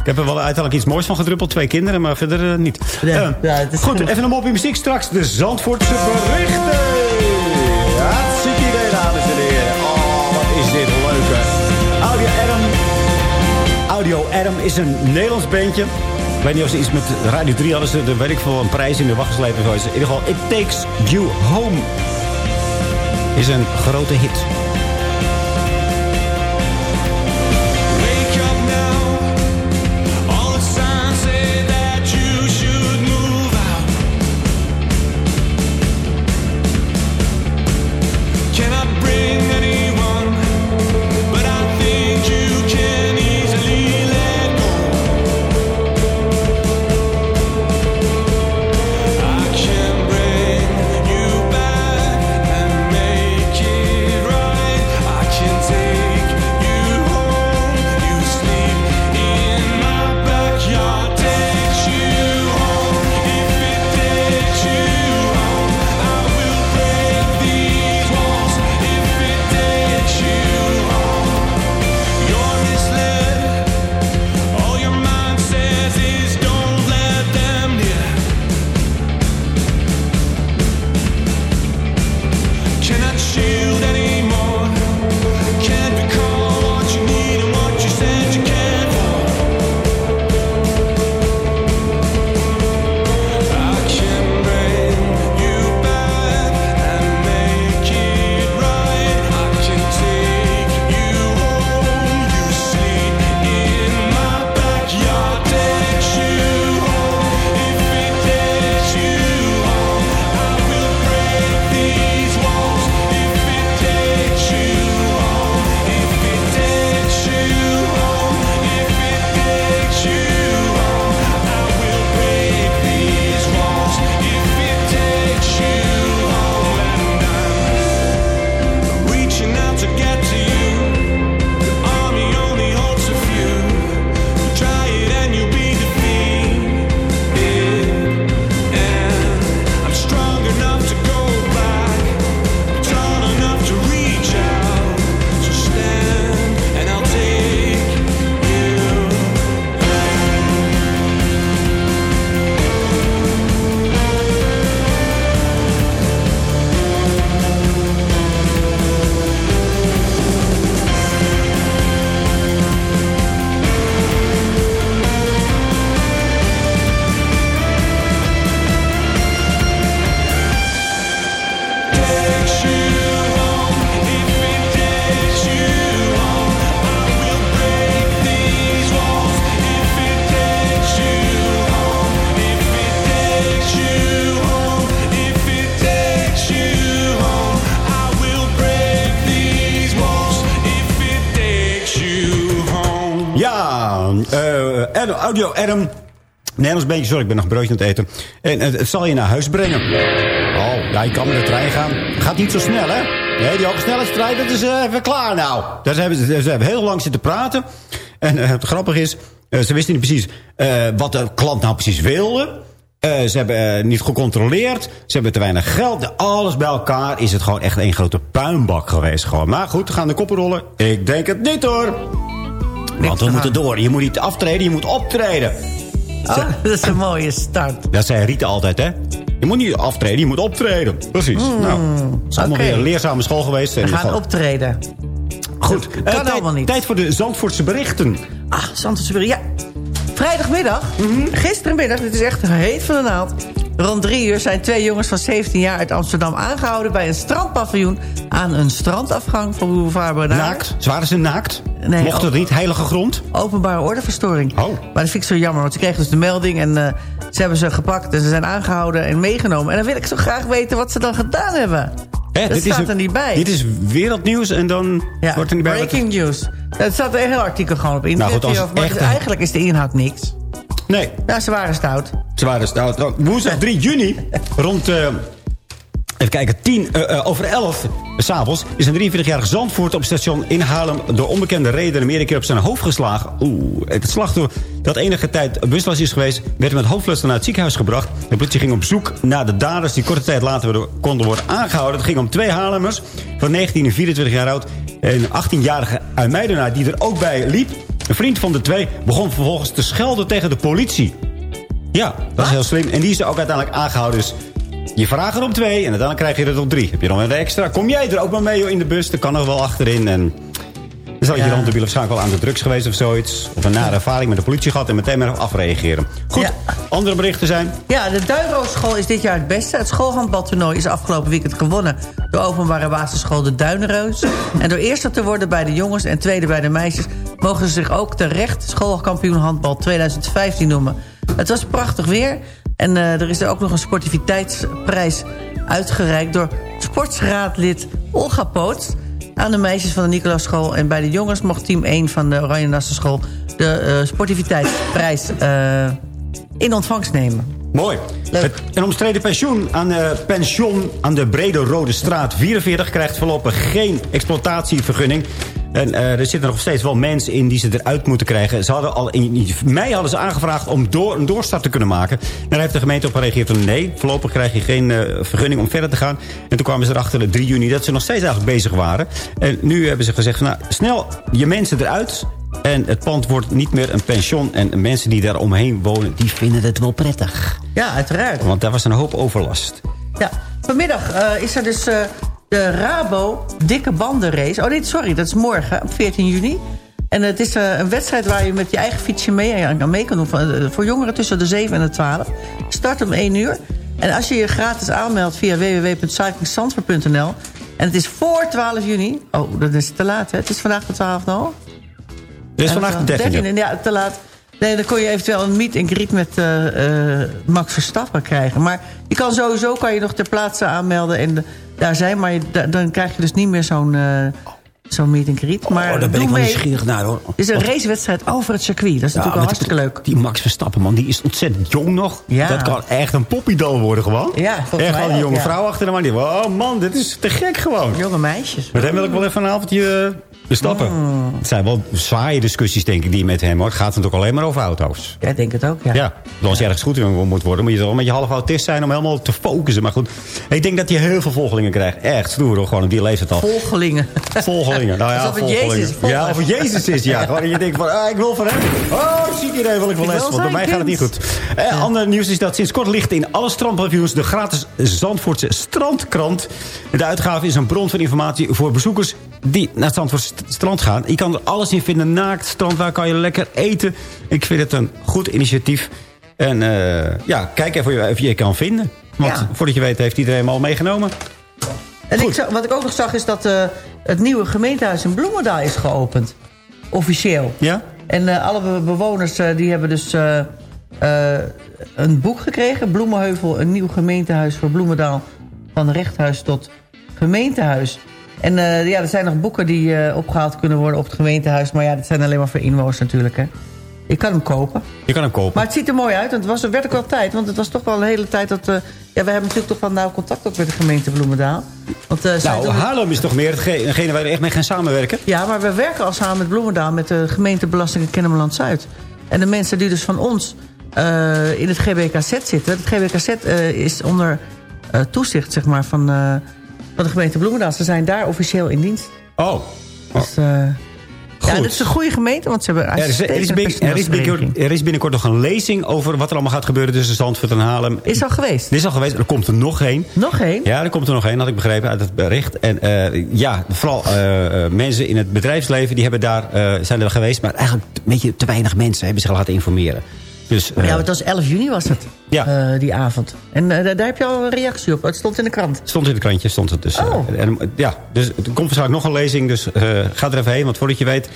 ik heb er wel uiteindelijk iets moois van gedruppeld. Twee kinderen, maar verder niet. Ja, ja, goed, goed, even een mopje muziek. Straks de Zandvoortse berichten. Hartstikke idee, Audio Adam is een Nederlands bandje. Ik weet niet of ze iets met Radio 3 hadden. Ze, weet ik een prijs in de wacht geslepen. In ieder geval, It Takes You Home. Is een grote hit. Audio Adam. Nederlands beetje, sorry, ik ben nog broodje aan het eten. En het, zal je naar huis brengen. Oh, ja, je kan met de trein gaan. Gaat niet zo snel, hè? Nee, die hogesnelheidstrein, dat is eh, even klaar nou. Daar hebben ze, ze hebben heel lang zitten praten. En eh, het grappige is, eh, ze wisten niet precies wat de klant nou precies wilde. Ze hebben niet gecontroleerd. Ze hebben te weinig geld. Alles bij elkaar is het gewoon echt een grote puinbak geweest. Gewoon. Maar goed, gaan de koppen rollen? Ik denk het niet hoor. Want we moeten door. Je moet niet aftreden, je moet optreden. Oh, dat is een mooie start. Dat zei Rita altijd, hè? Je moet niet aftreden, je moet optreden. Precies. nou, het is allemaal weer een leerzame school geweest. We gaan gewoon- optreden. Goed, kan eh, allemaal niet. Tijd voor de Zandvoortse berichten. Ah, Zandvoortse Ja. Vrijdagmiddag, gisterenmiddag, dit is echt heet van de naald. Rond drie uur zijn twee jongens van 17 jaar uit Amsterdam aangehouden... bij een strandpaviljoen aan een strandafgang van Boulevard Bernard. Naakt? Waren ze naakt? Nee, Mocht het niet? Heilige grond? Openbare ordeverstoring. Oh. Maar dat vind ik zo jammer, want ze kregen dus de melding... en eh, ze hebben ze gepakt en ze zijn aangehouden en meegenomen. En dan wil ik zo graag weten wat ze dan gedaan hebben. Hè, dat staat er niet bij. Dit is wereldnieuws en dan Ja, wordt er niet bij... wat- breaking news. Het staat een heel artikel gewoon op internet. Nou goed, maar echt een- eigenlijk is de inhoud niks. Nee, Ja, ze waren stout. ze waren stout. Nou, Woensdag 3 juni, rond... eh, even kijken, 10 eh, eh, over 11 s'avonds... is een 43-jarige Zandvoort op station in Haarlem... door onbekende redenen meerdere keer op zijn hoofd geslagen. Oeh, het slachtoffer dat enige tijd bewusteloos is geweest... werd met hoofdvlesten naar het ziekenhuis gebracht. De politie ging op zoek naar de daders... die korte tijd later werden- konden worden aangehouden. Het ging om twee Haarlemmers van 19 en 24 jaar oud... en een 18-jarige Uimeidenaar die er ook bij liep. Een vriend van de twee begon vervolgens te schelden tegen de politie. Ja, dat is heel slim. En die is er ook uiteindelijk aangehouden. Dus je vraagt er op twee en uiteindelijk krijg je er op drie. Heb je nog een extra? Kom jij er ook maar mee joh, in de bus? Dat kan er wel achterin. En dan zal je Ja. rond de waarschijnlijk wel aan de drugs geweest of zoiets. Of een nare ervaring met de politie gehad en meteen maar afreageren. Goed, Ja. andere berichten zijn... Ja, de Duinrooschool is dit jaar het beste. Het schoolhandbaltoernooi is afgelopen weekend gewonnen... door openbare basisschool De Duinenreus. En door eerste te worden bij de jongens en tweede bij de meisjes... mogen ze zich ook terecht schoolkampioen handbal 2015 noemen. Het was prachtig weer. En eh, er is er ook nog een sportiviteitsprijs uitgereikt... door sportsraadlid Olga Poot aan de meisjes van de Nicolaas En bij de jongens mocht team 1 van de Oranje Nassau School... de eh, sportiviteitsprijs eh, in ontvangst nemen. Mooi. Leuk. Het, een omstreden pensioen aan, de pension aan de Brede Rode Straat 44 krijgt voorlopig geen exploitatievergunning. En eh, er zitten nog steeds wel mensen in die ze eruit moeten krijgen. Ze hadden al in mei hadden ze aangevraagd om door, een doorstart te kunnen maken. Daar heeft de gemeente op gereageerd van nee, voorlopig krijg je geen eh, vergunning om verder te gaan. En toen kwamen ze erachter de 3 juni dat ze nog steeds eigenlijk bezig waren. En nu hebben ze gezegd van nou, snel je mensen eruit. En het pand wordt niet meer een pension. En mensen die daar omheen wonen, die vinden het wel prettig. Ja, uiteraard. Want daar was een hoop overlast. Ja. Vanmiddag eh, is er dus de Rabo dikke bandenrace. Oh nee, sorry, dat is morgen, op 14 juni. En het is eh, een wedstrijd waar je met je eigen fietsje mee, mee kan doen. Eh, voor jongeren tussen de 7 en de 12. Start om 1 uur. En als je je gratis aanmeldt via www.cyclingzandvoort.nl... en het is voor 12 juni... Oh, dat is te laat, hè? Het is vandaag de 12e al. Dit is vandaag de 13e. Ja, te laat. Nee, dan kon je eventueel een meet and greet met eh, eh, Max Verstappen krijgen. Maar je kan sowieso kan je nog ter plaatse aanmelden en de- daar zijn. Maar je- da- dan krijg je dus niet meer zo'n eh, zo'n meet and greet. Maar oh, daar ben ik wel nieuwsgierig naar hoor. Het is een racewedstrijd over het circuit. Dat is natuurlijk wel hartstikke leuk. Die Max Verstappen, man, die is ontzettend jong nog. Ja. Dat kan echt een poppydal worden gewoon. Ja, volgens Echt mij al die jonge ja. vrouw achter hem aan. Die, oh man, dit is te gek gewoon. Jonge meisjes. Met hem wil ik wel even een avondje eh, bestappen. Mm. Het zijn wel zwaaie discussies, denk ik, die met hem hoor. Het gaat natuurlijk alleen maar over auto's. Ja, ik denk het ook, ja. Ja, als je ergens goed in moet worden... moet je wel met je half autist zijn om helemaal te focussen. Maar goed, ik denk dat hij heel veel volgelingen krijgt. Echt stoer hoor, gewoon op die leeftijd al. Volgelingen. Volgelingen. Nou ja, volgelingen. Jezus is, Ja, of het Jezus is, ja. Gewoon je denkt van, ah, ik wil van hem. Oh, ik zie iedereen wil ik wel Ik les. wil Want bij mij gaat het niet goed. Eh, Ander nieuws is dat sinds kort ligt in alle strandpaviljoens... de gratis Zandvoortse strandkrant. De uitgave is een bron van informatie voor bezoekers... die naar het Zandvoortse st- strand gaan. Je kan er alles in vinden. Naakt, strand, waar kan je lekker eten. Ik vind het een goed initiatief. En eh, ja, kijk even of je je kan vinden. Want Ja. voordat je weet heeft iedereen hem al meegenomen. En ik zag, wat ik ook nog zag is dat eh, het nieuwe gemeentehuis in Bloemendaal is geopend. Officieel. Ja? En eh, alle be- bewoners eh, die hebben dus een boek gekregen. Bloemenheuvel, een nieuw gemeentehuis voor Bloemendaal. Van rechthuis tot gemeentehuis. En ja, er zijn nog boeken die eh, opgehaald kunnen worden op het gemeentehuis. Maar ja, dat zijn alleen maar voor inwoners natuurlijk. Hè. Je kan hem kopen. Je kan hem kopen. Maar het ziet er mooi uit. Want het was, werd ook wel tijd. Want het was toch wel een hele tijd dat... eh, ja, we hebben natuurlijk toch wel nauw contact ook met de gemeente Bloemendaal. Want, eh, Nou, Haarlem is toch meer hetgene hetgene waar we echt mee gaan samenwerken? Ja, maar we werken al samen met Bloemendaal... met de gemeente Belasting in Kennemerland-Zuid. En de mensen die dus van ons eh, in het GBKZ zitten... het GBKZ is onder toezicht zeg maar, van, van de gemeente Bloemendaal. Ze zijn daar officieel in dienst. Oh. Dus, eh, ja, het is een goede gemeente, want ze hebben Er is, er, is er, is binnenkort, er is binnenkort nog een lezing over wat er allemaal gaat gebeuren tussen Zandvoort en Haarlem. Is al geweest. Dit is al geweest. Er komt er nog één. Nog één? Ja, er komt er nog één, had ik begrepen uit het bericht. En eh, ja, vooral eh, eh, mensen in het bedrijfsleven die hebben daar, zijn er geweest. Maar eigenlijk een beetje te weinig mensen hebben zich laten informeren. Dus, eh, Ja, want het was 11 juni was het, Ja. eh, die avond. En eh, daar- heb je al een reactie op. Het stond in de krant. Stond in het krantje, stond het dus. Oh. eh, en, ja, dus er komt waarschijnlijk nog een lezing, dus eh, ga er even heen. Want voordat je weet...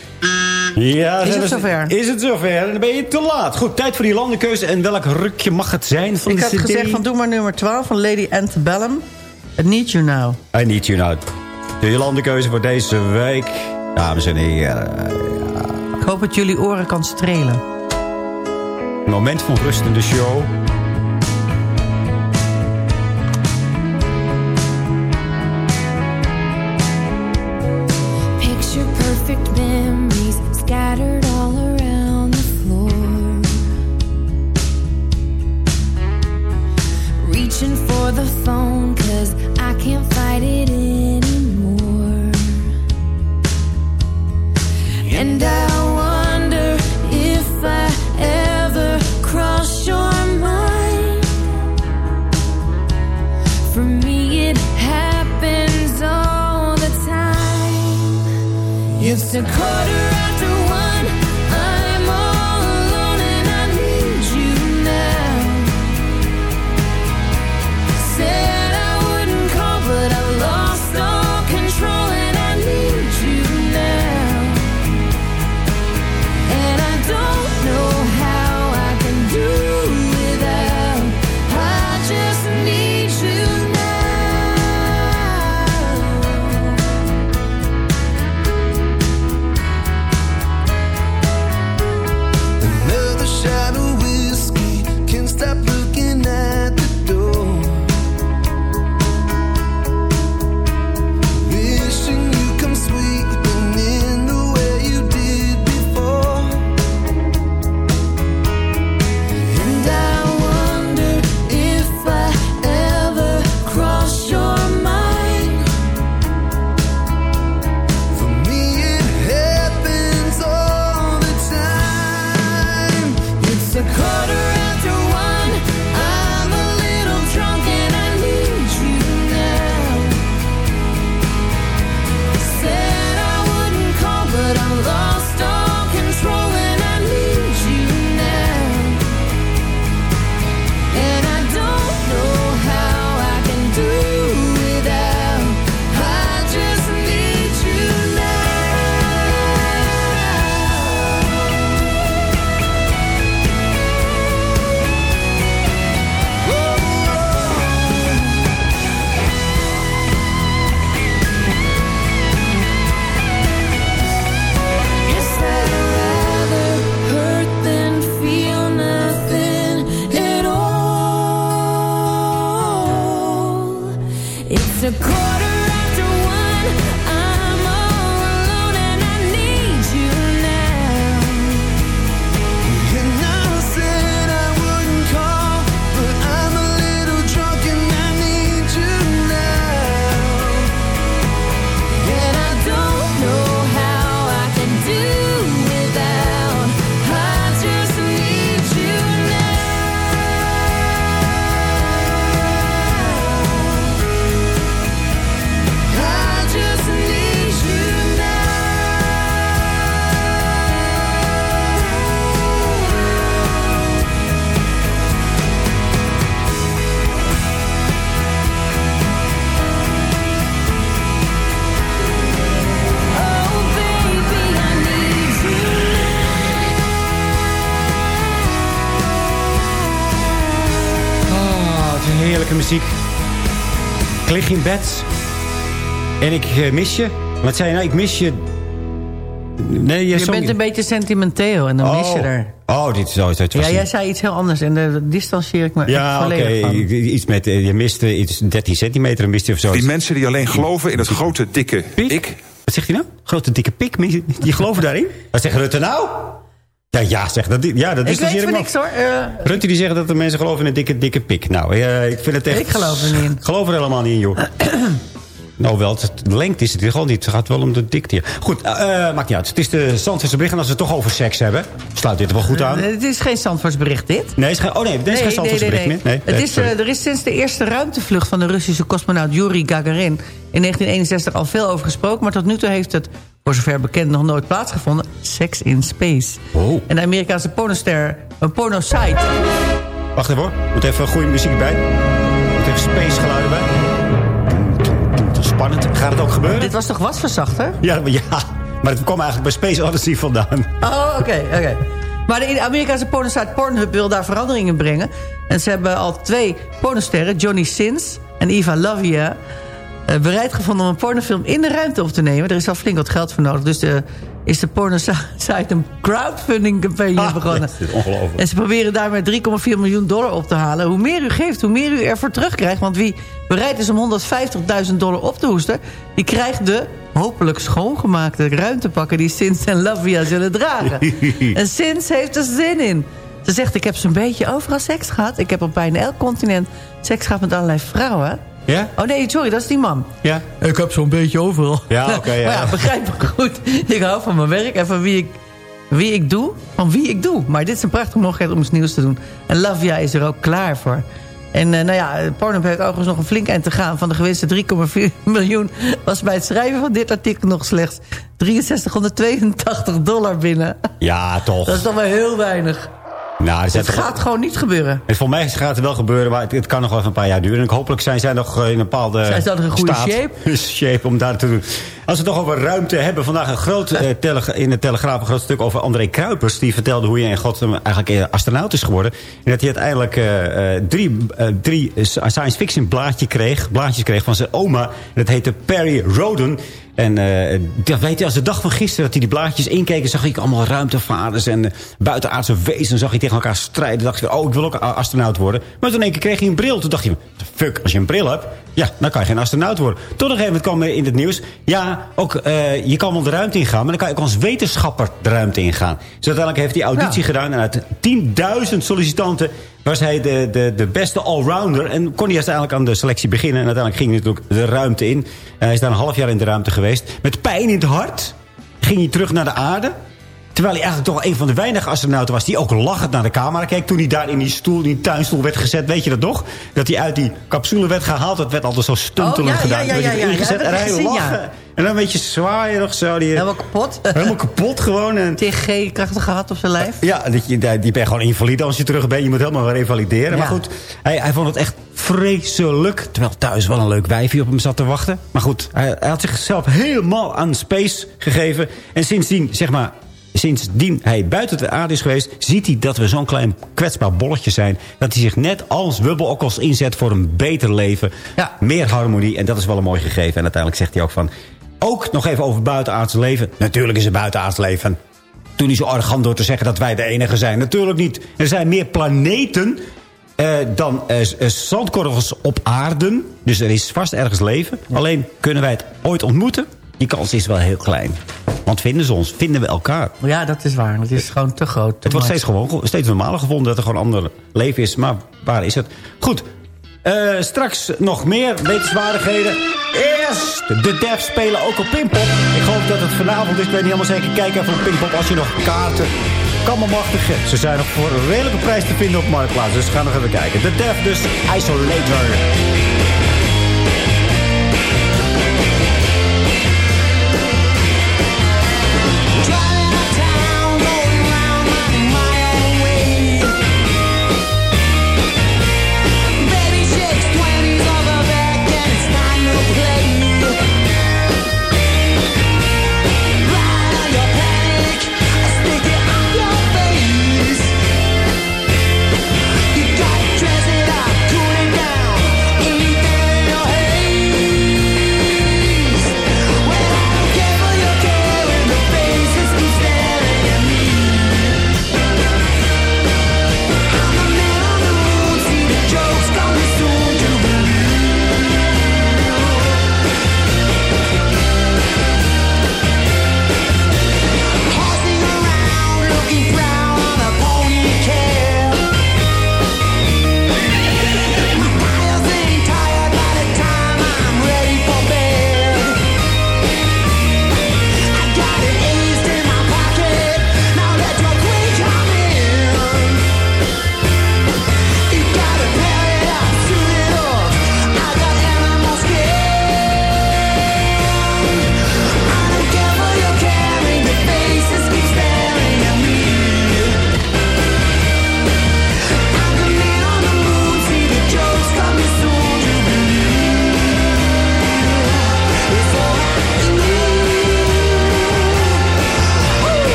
Ja, Is het zover? Is het zover? En dan ben je te laat. Goed, tijd voor die landenkeuze. En welk rukje mag het zijn van Ik de had CD? gezegd van doe maar nummer 12 van Lady Antebellum. I Need You Now. I need you now. De landenkeuze voor deze week. Dames en heren. Ik hoop dat jullie oren kan strelen. Moment van rust in de show. It's a quarter to call lig in bed. En ik eh, mis je. Wat zei je nou? Ik mis je... Nee, je, Je zong- bent een beetje sentimenteel en dan mis je Oh. er. Oh, dit is was Ja, jij zei iets heel anders en daar distancieer ik me Ja, volledig van. Iets met, eh, je miste iets 13 centimeter, miste of zo. Die mensen die alleen geloven in het grote, dikke Pik? ik. Wat zegt hij nou? Grote dikke pik? Die geloven daarin? Wat zegt Rutte nou? Ja, ja, zeg dat. Ja, dat Ik is weet van niks hoor. Eh, Rutte die zegt dat de mensen geloven in een dikke, dikke pik. Nou, eh, ik vind het echt... Ik geloof er niet in. Geloof er helemaal niet in, joh. nou wel, het, de lengte is het gewoon niet. Het gaat wel om de dikte. Goed, eh, maakt niet uit. Het is de Zandvoortse bericht. En als we het toch over seks hebben, sluit dit er wel goed aan. Het is geen Zandvoortsbericht dit. Nee, is geen, oh nee, dit is geen Zandvoortse bericht meer. Nee, Het nee, is, er is sinds de eerste ruimtevlucht van de Russische cosmonaut Yuri Gagarin... in 1961 al veel over gesproken... maar tot nu toe heeft het, voor zover bekend, nog nooit plaatsgevonden. Sex in Space. Oh. En de Amerikaanse pornoster, een pornosite... Wacht even hoor. Moet even goede muziek bij. Moet even space geluiden bij. Spannend. Gaat het ook gebeuren? Dit was toch wasverzachter? Ja, ja. Maar het kwam eigenlijk bij Space Odyssey vandaan. Oh, oké, oké. Maar de Amerikaanse pornosite Pornhub wil daar veranderingen brengen. En ze hebben al twee pornosterren, Johnny Sins en Eva Lavia... eh, bereid gevonden om een pornofilm in de ruimte op te nemen. Er is al flink wat geld voor nodig. Dus de, is de pornosite een crowdfunding campagne Ah, begonnen. is ongelooflijk. En ze proberen daarmee 3,4 miljoen dollar op te halen. Hoe meer u geeft, hoe meer u ervoor terugkrijgt. Want wie bereid is om 150.000 dollar op te hoesten... die krijgt de hopelijk schoongemaakte ruimtepakken... die Sins en Lavia zullen dragen. en Sins heeft er zin in. Ze zegt, ik heb zo'n beetje overal seks gehad. Ik heb op bijna elk continent seks gehad met allerlei vrouwen. Ja? Oh nee, sorry, dat is die man. Ja? Ik heb zo'n beetje overal. Ja, oké, ja. maar ja, begrijp me goed. Ik hou van mijn werk en van wie ik, wie ik doe. Van wie ik doe. Maar dit is een prachtige mogelijkheid om iets nieuws te doen. En Lavia is er ook klaar voor. En eh, nou ja, Pornhub heeft overigens nog een flink eind te gaan. Van de gewenste 3,4 miljoen was bij het schrijven van dit artikel nog slechts 6382 dollar binnen. Ja, toch. Dat is toch wel heel weinig. Nou, Het gaat gewoon niet gebeuren. En voor mij gaat het wel gebeuren, maar het, het kan nog wel even een paar jaar duren. En hopelijk zijn zij nog eh, in een bepaalde Zijn ze nog in een goede staat, shape? shape om daar te doen. Als we het toch over ruimte hebben. Vandaag een groot, eh, tele- in de Telegraaf een groot stuk over André Kruipers. Die vertelde hoe hij in godsnaam eigenlijk eh, astronaut is geworden. En dat hij uiteindelijk eh, drie, eh, drie science fiction blaadje kreeg, blaadjes kreeg van zijn oma. En dat heette Perry Roden. En eh, dat weet je, als de dag van gisteren dat hij die blaadjes inkeken... zag ik allemaal ruimtevaarders en eh, buitenaardse wezens. zag hij tegen elkaar strijden. dacht ik, oh, ik wil ook astronaut worden. Maar toen in één keer kreeg hij een bril. Toen dacht hij, fuck, als je een bril hebt... ja, dan kan je geen astronaut worden. Tot een gegeven moment kwam in het nieuws... ja, ook, eh, je kan wel de ruimte ingaan... maar dan kan je ook als wetenschapper de ruimte ingaan. Dus uiteindelijk heeft hij auditie gedaan... en uit 10.000 sollicitanten was hij de, de, de beste allrounder. En kon hij uiteindelijk aan de selectie beginnen. En uiteindelijk ging hij natuurlijk de ruimte in. Hij is daar een half jaar in de ruimte geweest. Met pijn in het hart ging hij terug naar de aarde. Terwijl hij eigenlijk toch een van de weinige astronauten was... die ook lachend naar de camera keek. Toen hij daar in die stoel, die tuinstoel werd gezet. Weet je dat nog? Dat hij uit die capsule werd gehaald. Dat werd altijd zo stuntelend Oh, ja, gedaan. ja, ja, ja, ingezet en dat hij lachen. En dan een beetje zwaaierig zo. Die, Helemaal kapot. helemaal kapot gewoon. En, TG-krachten gehad op zijn lijf. ja, dat je, die die ben gewoon invalide als je terug bent. Je moet helemaal revalideren. Maar goed, hij, hij vond het echt vreselijk. Terwijl thuis wel een leuk wijfje op hem zat te wachten. Maar goed, hij, hij had zichzelf helemaal aan space gegeven. En sindsdien, zeg maar... Sindsdien hij buiten de aarde is geweest... ziet hij dat we zo'n klein kwetsbaar bolletje zijn. Dat hij zich net als Wubbel ook als inzet voor een beter leven. Ja. Meer harmonie. En dat is wel een mooi gegeven. En uiteindelijk zegt hij ook van... Ook nog even over buitenaards leven. Natuurlijk is er buitenaards leven. Toen hij zo arrogant door te zeggen dat wij de enige zijn. Natuurlijk niet. Er zijn meer planeten eh, dan eh, zandkorrels op aarde. Dus er is vast ergens leven. Alleen kunnen wij het ooit ontmoeten? Die kans is wel heel klein. Want vinden ze ons? Vinden we elkaar? Ja, dat is waar. Het is gewoon te groot. Het wordt steeds, gewoon, steeds normaler gevonden dat er gewoon ander leven is. Maar waar is het? Goed. eh, straks nog meer wetenswaardigheden. Eerst de Def spelen ook op Pinkpop. Ik geloof dat het vanavond is. Ik weet niet helemaal zeker. Kijk even op Pinkpop als je nog kaarten kan me machtigen. Ze zijn nog voor een redelijke prijs te vinden op Marktplaats. Dus ga nog even kijken. De Def dus Isolator.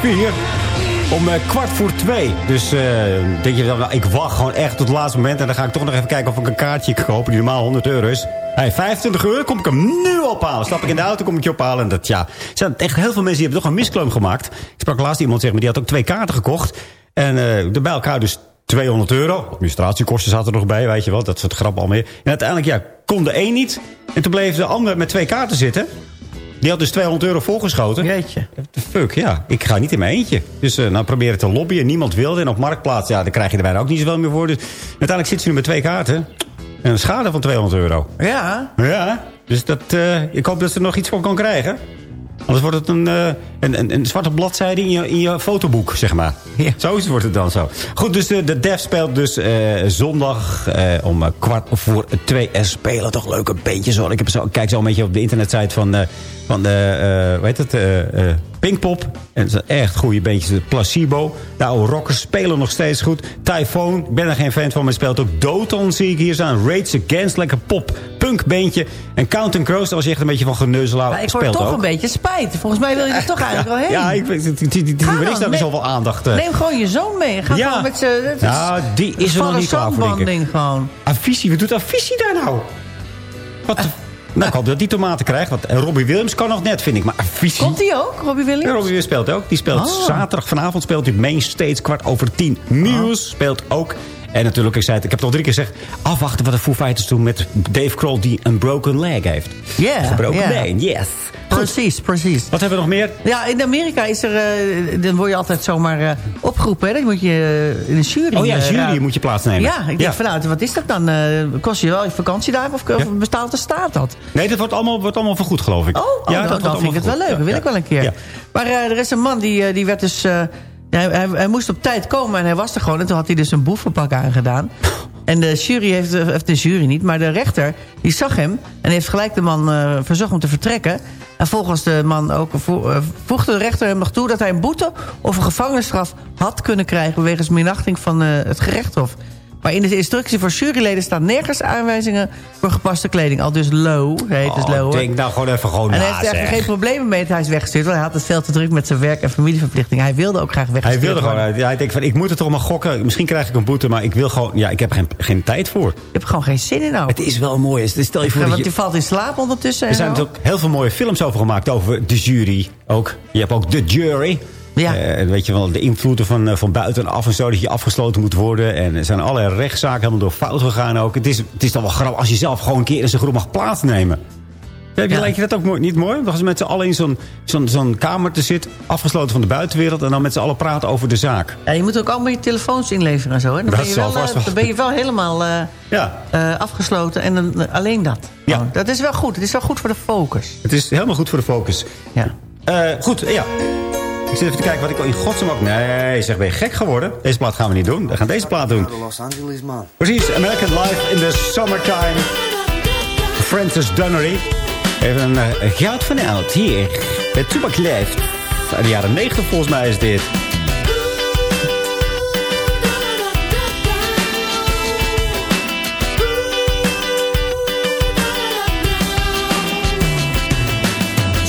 4 om eh, kwart voor twee. Dus eh, denk je dan, nou, ik wacht gewoon echt tot het laatste moment... en dan ga ik toch nog even kijken of ik een kaartje kan kopen... die normaal 100 euro is. Hey, 25 euro, kom ik hem nu ophalen. Stap ik in de auto, kom ik je ophalen. En dat, ja, er zijn echt heel veel mensen die hebben toch een miskleum gemaakt. Ik sprak laatst iemand, zeg die had ook twee kaarten gekocht. En uh, bij elkaar dus 200 euro. Administratiekosten zaten er nog bij, weet je wel. Dat soort grap al meer. En uiteindelijk, ja, kon de een niet. En toen bleef de ander met twee kaarten zitten. Die had dus 200 euro volgeschoten. Jeetje. The fuck, ja. Ik ga niet in mijn eentje. Dus uh, nou proberen te lobbyen. Niemand wilde. En op Marktplaats, ja, daar krijg je er bijna ook niet zoveel meer voor. Dus uiteindelijk zit ze nu met twee kaarten. En een schade van 200 euro. Ja. Ja. Dus dat, uh, ik hoop dat ze er nog iets voor kan krijgen. Anders wordt het een, uh, een, een, een, zwarte bladzijde in je, in je fotoboek, zeg maar. Ja. Zo wordt het dan zo. Goed, dus de, de Def speelt dus uh, zondag uh, om kwart voor twee. En spelen toch leuke beentjes hoor. Ik, heb zo, kijk zo een beetje op de internetsite van, van de, hoe heet het, Pinkpop. En het zijn echt goede beentjes. De Placebo. De oude rockers spelen nog steeds goed. Typhoon, ik ben er geen fan van, maar speelt ook Doton zie ik hier staan. Rage Against, lekker pop, punk beentje. En Counting Crows, daar was je echt een beetje van geneuzelaar. Maar ik word toch ook. een beetje spijt. Volgens mij wil je er toch eigenlijk wel heen. Ja, ik weet is daar zoveel aandacht. Uh. Neem gewoon je zoon mee. Ga ja. gewoon met z'n... Ja, die is er nog niet klaar voor, denk ik. gewoon. Afficie, wat doet Afficie daar nou? Wat... Uh. Nou, ik hoop dat die tomaten krijgt. Want Robbie Williams kan nog net, vind ik. Maar Avicii... Komt die ook, Robbie Williams? Ja, Robbie Williams speelt ook. Die speelt oh. zaterdag vanavond speelt hij Mainstage kwart over tien. Muse oh. speelt ook. En natuurlijk, ik zei het, ik heb het al drie keer gezegd... afwachten wat de Foo Fighters doen met Dave Kroll... die een broken leg heeft. Ja, yeah, Gebroken yeah. been, yes. Precies, precies. Wat hebben we nog meer? Ja, in Amerika is er... Uh, dan word je altijd zomaar uh, opgeroepen. Hè? Dan moet je uh, in een jury... Oh ja, jury moet je plaatsnemen. Ja, ik denk ja. vanuit, wat is dat dan? kost je wel je vakantiedagen of, ja. of bestaat de staat dat? Nee, dat wordt allemaal, wordt allemaal vergoed, geloof ik. Oh, oh ja, dan, dan vind ik het wel leuk. Dat wil ik wel een keer. Maar er is een man die, die werd dus... Hij, hij, moest op tijd komen en hij was er gewoon. En toen had hij dus een boevenpak aangedaan. En de jury heeft, of de jury niet, maar de rechter, die zag hem... en heeft gelijk de man uh, verzocht om te vertrekken. En volgens de man ook uh, voegde de rechter hem nog toe... dat hij een boete of een gevangenisstraf had kunnen krijgen... wegens minachting van uh, het gerechtshof. Maar in de instructie voor juryleden staan nergens aanwijzingen voor gepaste kleding. Al dus low, heet dus oh, low. denk nou gewoon even gewoon En hij heeft er geen problemen mee dat hij is weggestuurd. Want hij had het veel te druk met zijn werk en familieverplichtingen. Hij wilde ook graag weggestuurd Hij wilde gewoon, ja, hij denkt van, ik moet het toch maar gokken. Misschien krijg ik een boete, maar ik wil gewoon, ja, ik heb geen, geen tijd voor. Je hebt gewoon geen zin in nou. Het is wel mooi. Stel je voor want je, je valt in slaap ondertussen. Er zijn natuurlijk heel veel mooie films over gemaakt, over de jury ook. Je hebt ook The Jury. Ja. Uh, weet je wel, de invloeden van, uh, van buitenaf en zo, dat je afgesloten moet worden. En er zijn allerlei rechtszaken helemaal door fout gegaan ook. Het is, het is dan wel grappig als je zelf gewoon een keer in zijn groep mag plaatsnemen. Heb je, ja. Lijkt je dat ook mooi, niet mooi? Dat je met z'n allen in zo'n zo'n zo'n kamer te zitten, afgesloten van de buitenwereld... en dan met z'n allen praten over de zaak. Ja, je moet ook allemaal je telefoons inleveren en zo. Hè? Dan, dat ben je wel, vast uh, dan ben je wel helemaal uh, ja. uh, afgesloten en dan, alleen dat. Ja. Oh, dat is wel goed. Het is wel goed voor de focus. Het is helemaal goed voor de focus. Ja. goed, ja. Ik zit even te kijken wat ik al in godsnaam ook... Nee, zeg, ben je gek geworden? Deze plaat gaan we niet doen. We gaan deze plaat doen. Los Angeles, man. Precies, American Life in the Summertime. Francis Dunnery. Even een uh, goud van oud. Hier, het Toebak Leeft. Uit de jaren 90 volgens mij is dit.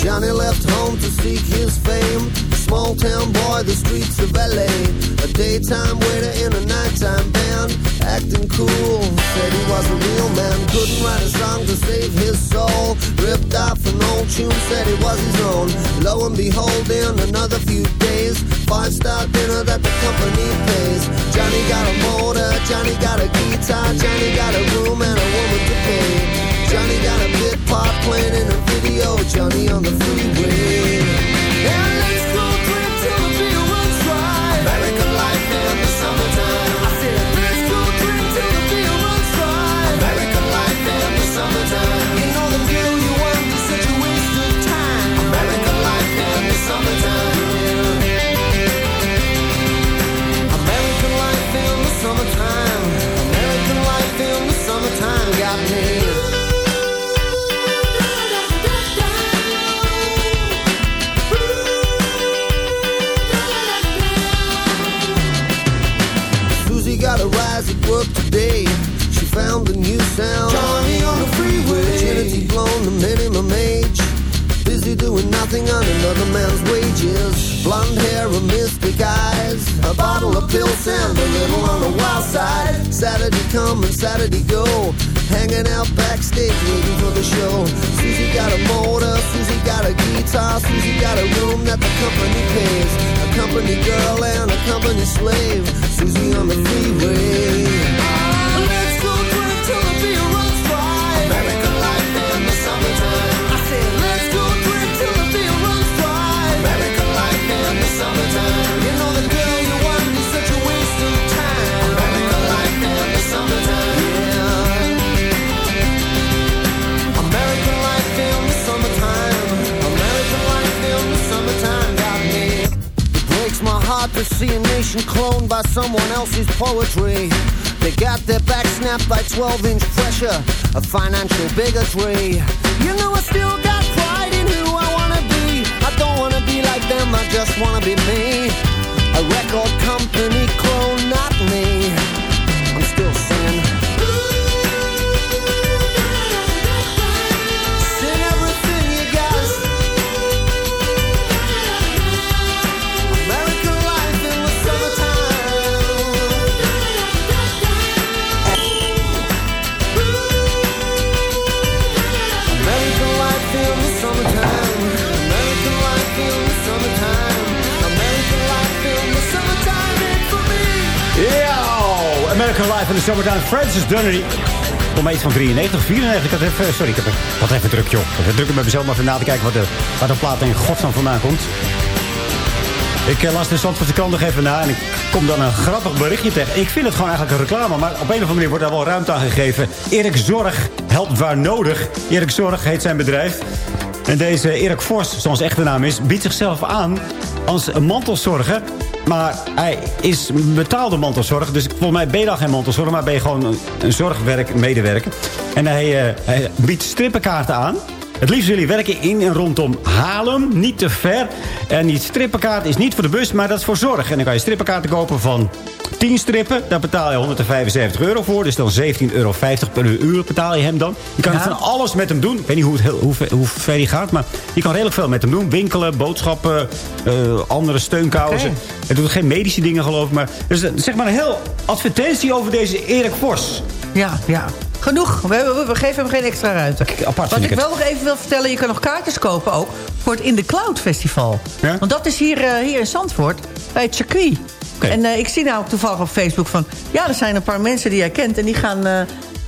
Johnny left home to seek his fame. Small town boy, the streets of LA. A daytime waiter in a nighttime band. Acting cool, said he was a real man. Couldn't write a song to save his soul. Ripped off an old tune, said it was his own. Lo and behold, in another few days, five star dinner that the company pays. Johnny got a motor, Johnny got a guitar, Johnny got a room and a woman to pay. Johnny got a bit part playing in a video, Johnny on the freeway. Someone else's poetry. They got their back snapped by 12 inch pressure of financial bigotry. You know, I still got pride in who I wanna be. I don't wanna be like them, I just wanna be me. A record company clone, not me. American Life in the Summertime. Francis Dunnery. Om iets van 93, 94. Ik had even, sorry, ik heb wat even druk, joh. Even druk met mezelf maar even na te kijken wat de, waar de plaat in godsnaam vandaan komt. Ik eh, las de Zandvoortse krant nog even na en ik kom dan een grappig berichtje tegen. Ik vind het gewoon eigenlijk een reclame, maar op een of andere manier wordt daar wel ruimte aan gegeven. Erik Zorg helpt waar nodig. Erik Zorg heet zijn bedrijf. En deze Erik Vos, zoals echte naam is, biedt zichzelf aan als mantelzorger. Maar hij is betaalde mantelzorger. Dus volgens mij ben je dan geen mantelzorger, maar ben je gewoon een, een zorgwerk, medewerker. En hij, eh, hij biedt strippenkaarten aan. Het liefst wil hij werken in en rondom Haarlem, niet te ver. En die strippenkaart is niet voor de bus, maar dat is voor zorg. En dan kan je strippenkaarten kopen van 10 strippen. Daar betaal je 175 euro voor. Dus dan 17,50 euro per uur betaal je hem dan. Je kan Ja. van alles met hem doen. Ik weet niet hoe, het, heel- hoe, ver- hoe ver hij gaat, maar je kan redelijk veel met hem doen. Winkelen, boodschappen, eh, andere steunkousen. Hij doet geen medische dingen, geloof ik. Maar dus zeg maar een heel advertentie over deze Erik Vos. Ja, ja. Genoeg. We, we, we geven hem geen extra ruimte. apart Wat ik wel nog even wil vertellen... je kan nog kaartjes kopen ook voor het In The Cloud Festival. Ja? Want dat is hier, eh, hier in Zandvoort bij het circuit. En eh, ik zie nou ook toevallig op Facebook van... ja, er zijn een paar mensen die jij kent... en die gaan, eh,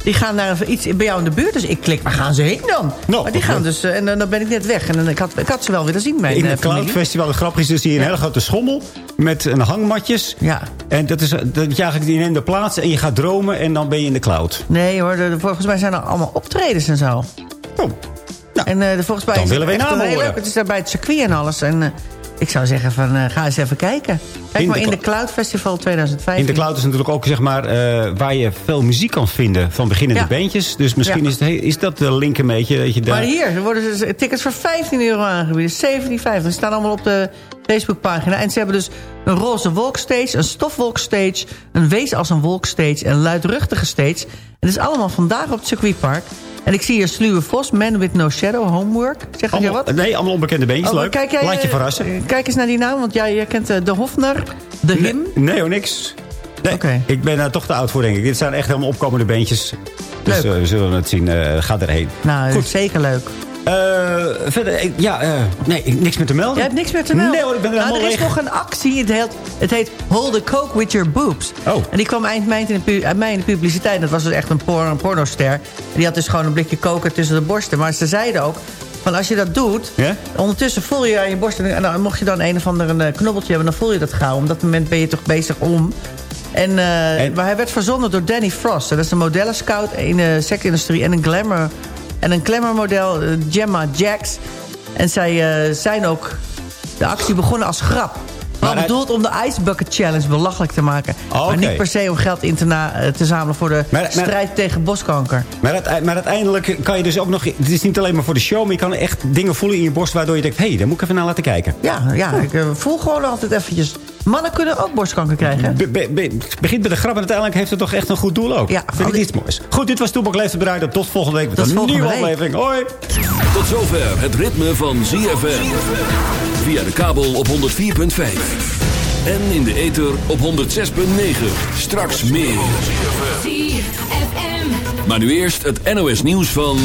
die gaan naar iets bij jou in de buurt. Dus ik klik, waar gaan ze heen dan? Nou, maar die gaan dus... eh, en dan ben ik net weg. En dan, ik, had, ik had ze wel willen zien, mijn In eh, het Cloud. Festival, het grappige is dus hier een hele grote schommel met een hangmatjes. Ja. En dat is, dat je eigenlijk, neemt de plaats en je gaat dromen en dan ben je in de cloud. Nee hoor, de- de- volgens mij zijn er allemaal optredens en zo. Oh. en eh, de- volgens mij dan is willen we het echt heel horen. leuk. Het is daar bij het circuit en alles. En ik zou zeggen van, eh, ga eens even kijken. Kijk In maar in de Cloud. Festival 2015. In de cloud is natuurlijk ook zeg maar, eh, waar je veel muziek kan vinden van beginnende Ja. bandjes. Dus misschien Ja. is, het, he- is dat de link een beetje. Dat je daar... Maar hier er worden dus tickets voor 15 euro aangeboden. 17,50. Die staan allemaal op de Facebookpagina. En ze hebben dus een roze wolkstage, een stofwolkstage... een wees als een wolkstage, een luidruchtige stage. En dat is allemaal vandaag op het circuitpark. En ik zie hier Sluwe Vos, Man with No Shadow, Homework. Zeg je wat? Nee, allemaal onbekende bandjes. Oh, leuk. kijk jij, Laat je eh, verrassen. Kijk eens naar die naam, want jij, jij kent eh, de Hofner, de Him. Nee hoor, niks. Nee, Ik ben daar toch te oud voor, denk ik. Dit zijn echt helemaal opkomende bandjes. Dus eh, we zullen het zien. Eh, ga erheen. Nou, Goed. zeker leuk. Eh, verder, ik- ja, eh, nee, ik- niks meer te melden. Jij hebt niks meer te melden. Nee hoor, ik ben er nou, Er is nog een actie. Het heet, het heet Hold the Coke with Your Boobs. Oh. En die kwam eind mei in de, mei in de publiciteit. Dat was dus echt een, por een pornoster. Die had dus gewoon een blikje koken tussen de borsten. Maar ze zeiden ook... Van als je dat doet, ondertussen voel je aan je borsten... en dan mocht je dan een of ander een, eh, knobbeltje hebben... dan voel je dat gauw. Op dat moment ben je toch bezig om... En, En- Maar hij werd verzonnen door Danny Frost. En dat is een modellenscout in de seksindustrie en een glamour... en een glamourmodel, eh, Gemma Jacks. En zij eh, zijn ook de actie begonnen als grap. Maar bedoeld om de Ice Bucket Challenge belachelijk te maken. Oh, Maar oké. niet per se om geld in te, na- eh, te zamelen... voor de Maar- maar- strijd tegen boskanker. Maar, uite- maar uiteindelijk kan je dus ook nog... Het is niet alleen maar voor de show, maar je kan echt dingen voelen in je borst... waardoor je denkt, hé, hey, daar moet ik even naar laten kijken. Ja, ja ik voel gewoon altijd eventjes... Mannen kunnen ook borstkanker krijgen. Be- be- be- het begint met de grap en uiteindelijk heeft het toch echt een goed doel ook. Ja, Vind ik die- iets moois. Goed, dit was Toepak Leeft Bereiden. Tot volgende week met Tot een nieuwe week. aflevering. Hoi! Tot zover het ritme van ZFM. Via de kabel op 104.5. En in de ether op 106.9. Straks meer. Maar nu eerst het NOS nieuws van...